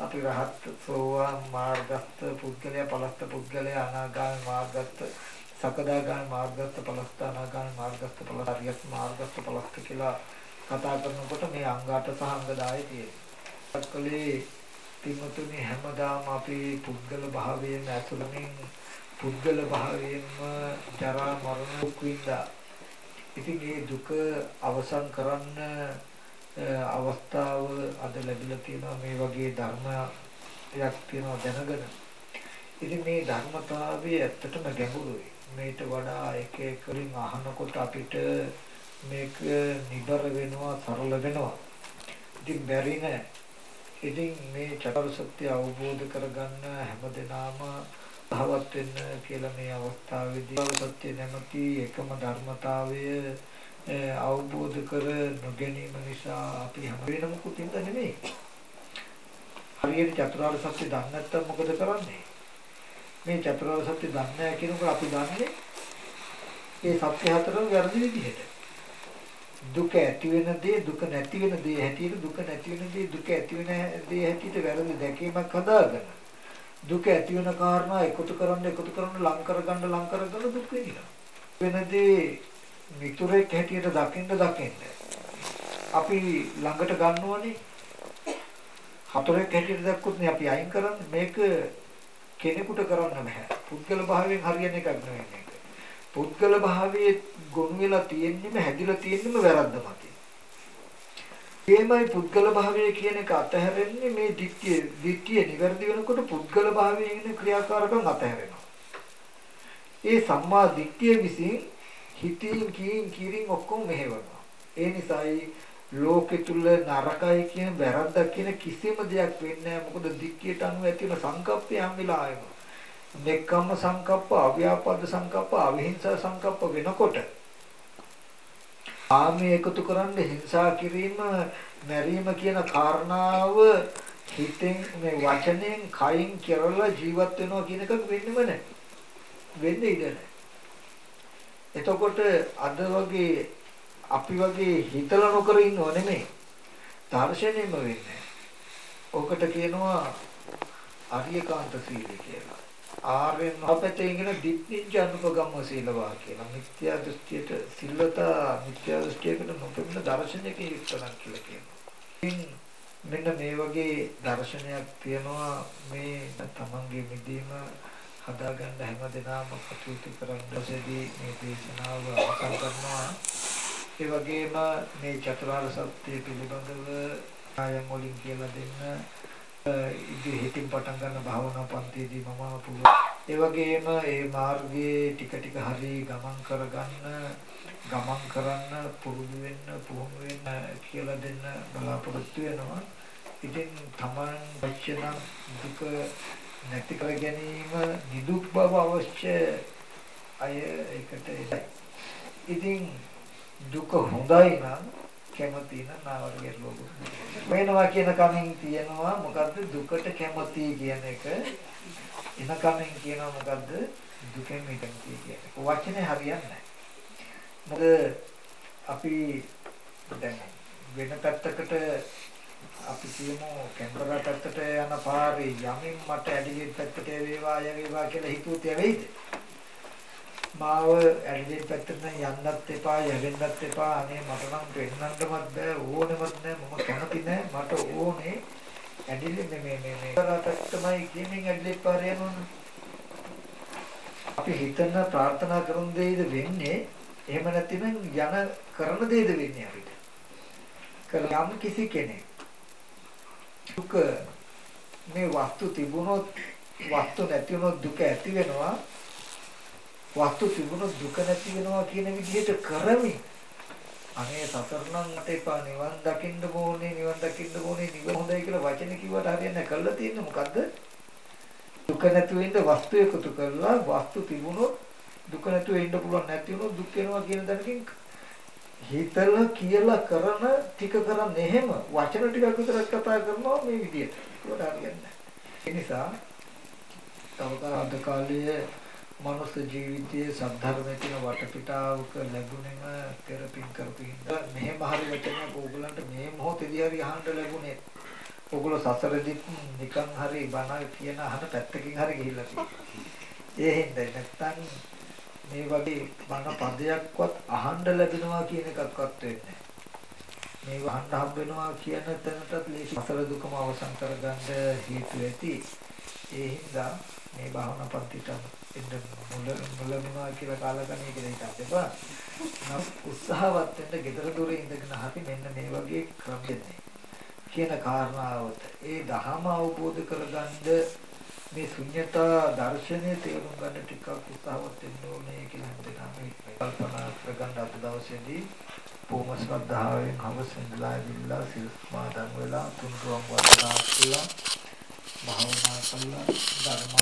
[SPEAKER 1] අපි රහත් සෝවාන් මාර්ගස්ත පුද්ගලයා පලස්ත පුද්ගලයා අනාගාමී මාර්ගස්ත සකදාගාමී මාර්ගස්ත පලස්ත අනාගාමී මාර්ගස්ත පලස්ත අරියත් මාර්ගස්ත පලස්ත කියලා කතා කරනකොට මේ අංගාට සහ අංග 10 තියෙනවා. කලේ පින්වතුනි හැමදාම අපි පුද්ගල භාවයෙන් ඇතුළමින් පුද්ගල භාවයෙන්ම ජරා මරණ දුක් විඳා. ඉතින් මේ දුක අවසන් කරන්න අවස්ථාව අද ලැබිලා තියෙනවා මේ වගේ ධර්මයක් තියෙනවා දැනගෙන. ඉතින් මේ ධර්මතාවය ඇත්තටම ගැඹුරුයි. මේට වඩා එක එක වලින් අහනකොට අපිට මේක නිබර වෙනවා සරල වෙනවා. ඉතින් බැරි නෑ. ඉතින් මේ චතුරාර්ය සත්‍ය අවබෝධ කරගන්න හැමදෙනාම භාවත් වෙන්න කියලා මේ අවස්ථාවේදී සත්‍ය නැමැති එකම ධර්මතාවය අවබෝධ කර නොගැනීම නිසා අපි හැම වෙනම කුතින්ද නෙමෙයි. හරියට චතුරාර්ය සත්‍ය දන්නේ නැත්නම් මොකද කරන්නේ? මේ චතුරාර්ය සත්‍ය දන්නේ නැහැ කියනකොට අපි දන්නේ ඒ සත්‍ය හතරම වැරදි විදිහට. දුක ඇති වෙන දේ දුක නැති වෙන දේ හැටියට දුක නැති වෙන දේ දුක ඇති වෙන දේ හැටියට වැරදි දැකීමක් හදාගන්න. දුක ඇති වෙන කාරණා එකතු කරන්න එකතු කරන්න ලං කරගන්න ලං කරගන්න දුක් වෙනවා. වෙනදී මිතුරෙක් හැටියට දකින්න දකින්න. අපි ළඟට ගන්නවනේ. හතරෙක් හැටියට දැක්කොත් නේ අපි අයින් කරන්නේ මේක කෙනෙකුට කරන්න බෑ. පුද්ගල භාවයෙන් හරියන එකක් නෙවෙයි මේක. පුද්ගල භාවයේ ගොනු වෙලා තියෙන්නෙම හැදිලා තියෙන්නෙම වැරද්ද මතින්. එමය පුද්ගල භාවය කියන එක අතහැරෙන්නේ මේ ධිට්ඨිය ධිට්ඨිය නිවැරදි වෙනකොට පුද්ගල භාවයේ ඉන්න ක්‍රියාකාරකම් අතහැරෙනවා. ඒ සම්මා ධිට්ඨිය විසින් හිතින් කීින් කිරින් ඔක්කොම මෙහෙවනවා. ඒ නිසායි ලෝකෙ තුල නරකයි කියන වැරද්දක් කියන කිසිම දෙයක් වෙන්නේ නැහැ. මොකද ධිට්ඨියට අනුව ඇති වෙන සංකප්පය හැම වෙලාවෙම. නෙක්ඛම්ම සංකප්ප, අව්‍යාපද සංකප්ප, අවිහිංසා සංකප්ප වෙනකොට කාමයේ එකතු කරන්න හිංසා කිරීම මැරීම කියන කාරණාව හිතෙන් මේ වචනෙන් කයින් කරලා ජීවත් වෙනවා කියන එකක් වෙන්නෙම නැහැ. වෙන්නේ ඉඳ නැහැ. එතකොට අද වගේ අපි වගේ හිතලා නොකර ඉන්නව නෙමෙයි. දර්ශනෙම වෙන්නේ. ඕකට කියනවා අරියකාන්ත සීලය කියලා. ආර්යයන් අපතේ ඉගෙන දිට්ඨිංච අනුපගම්ම සීලවා කියලා. මිත්‍යා දෘෂ්ටියට සිල්වතා මිත්‍යා දෘෂ්ටියකට නොපෙන්න දර්ශනයක යුක්තනම් කියලා කියනවා. මෙන්න මේ වගේ දර්ශනයක් තියෙනවා මේ තමන්ගේ මිදීම හදාගන්න හැමදෙනාම කටයුතු කරන්නසේදී මේ දේශනාව අවසන් කරනවා. ඒ වගේම මේ චතුරාර්ය සත්‍ය පිළිබඳව ආයම් වලින් කියලා දෙන්න ඉතින් හිතින් පටන් ගන්න භාවනා පන්තියේදී මම පුළුවන්. ඒ වගේම ඒ මාර්ගයේ ටික ටික හරි ගමන් කරගන්න ගමන් කරන්න පුරුදු වෙන්න පුහුණු වෙන්න කියලා දෙන්න බලාපොරොත්තු වෙනවා. ඉතින් Taman වචන දුක නැති කර ගැනීම නිදුක් බව අවශ්‍ය අය ඒකට ඉතින් දුක හොඳයි නම් කැමති නම් නාවරිය ලෝක. වෙනවා කියන කමින් තියෙනවා මොකද්ද දුකට කැමති කියන එක. එන කමින් කියනවා මොකද්ද දුකෙන් මිදෙන්න කියන එක. වචනේ හරියන්නේ නැහැ. මොකද අපි දැන් වෙන පැත්තකට අපි කියමු කැම්බරා පැත්තට යන පාරේ යමින් මට ඇඩිලේඩ් පැත්තට වේවා ය වේවා කියලා හිතුවොත් වෙයිද? මාව ඇඩිලේඩ් පැත්තට යන්නත් එපා යවෙන්නත් එපා. අනේ මට නම් වෙන්නන්නවත් බෑ ඕනෙවත් නෑ. මම කැමති නෑ. මට ඕනේ ඇඩිලේඩ් මේ මේ මේ කරටමයි කියමින් ඇඩිලේඩ් පාරේ යනවනේ අපි හිතන ප්‍රාර්ථනා කරන දෙයද වෙන්නේ? එහෙම නැතිනම් යන කරන දෙයද වෙන්නේ අපිට? කරම් කිසි කෙනෙක් දුක මේ වස්තු තිබුණොත් වස්තු නැති වුණොත් දුක ඇති වෙනවා. වස්තු තිබුණොත් දුක නැති වෙනවා කියන විදිහට කරමි. අනේ සතරනම් මට එපා නිවන් දකින්න ඕනේ නිවන් දකින්න ඕනේ නිවන හොඳයි කියලා වචන කිව්වට හරියන්නේ නැහැ. කළා තියෙන්නේ මොකද්ද? දුක නැතුව ඉන්න වස්තු එකතු කරලා වස්තු තිබුණොත් දුක නැතුව ඉන්න පුළුවන් නැති වුණොත් දුක් වෙනවා කියන දැනකින් හිතලා කියලා කරන ටික කරන්නේ එහෙම වචන ටිකක් විතරක් කතා කරනවා මේ විදිහට. ඒකට හරියන්නේ නැහැ. ඒ නිසා තව අද කාලයේ මනුස්ස ජීවිතයේ සද්ධර්මයේ තියෙන වටපිටාවක ලැබුණෙම තෙරපින් කරපු හින්දා මෙහෙම හරි වචනයක් ඕගලන්ට මේ මොහොතේදී හරි අහන්න ලැබුණේ. ඕගොල්ලෝ සසරදී නිකන් හරි බණ කියන අහන පැත්තකින් හරි ගිහිල්ලා තියෙනවා. ඒ හින්දා නැත්තම් මේ වගේ බණ පදයක්වත් අහන්න ලැබෙනවා කියන එකක්වත් වෙන්නේ මේ වහන්න හම්බ වෙනවා කියන තැනටත් ලේසි. අසල දුකම අවසන් කරගන්න හේතු ඇති. ඒ හින්දා මේ භාවනා පන්තිට එන්න මුල මුලනවා කියලා කාලකණ්ණිය කියලා හිතන්න එපා. නම් උත්සාහවත් වෙන්න gedara dore ඉඳගෙන හරි මෙන්න මේ වගේ ක්‍රමයන්නේ. කියන කාරණාවට ඒ ධහම අවබෝධ කරගන්න මේ ශුන්‍යතා දර්ශනය තේරුම් ගන්න ටිකක් උත්සාහවත් වෙන්න ඕනේ කියලා හිතනවා. කල්පනා කරගන්න අද දවසේදී බොහොම ශ්‍රද්ධාවෙන් හවස ඉඳලා ඉල්ලා සිල් සමාදන් වෙලා තුන්රුවන් වන්දනා කළා භාවනා කළා ධර්ම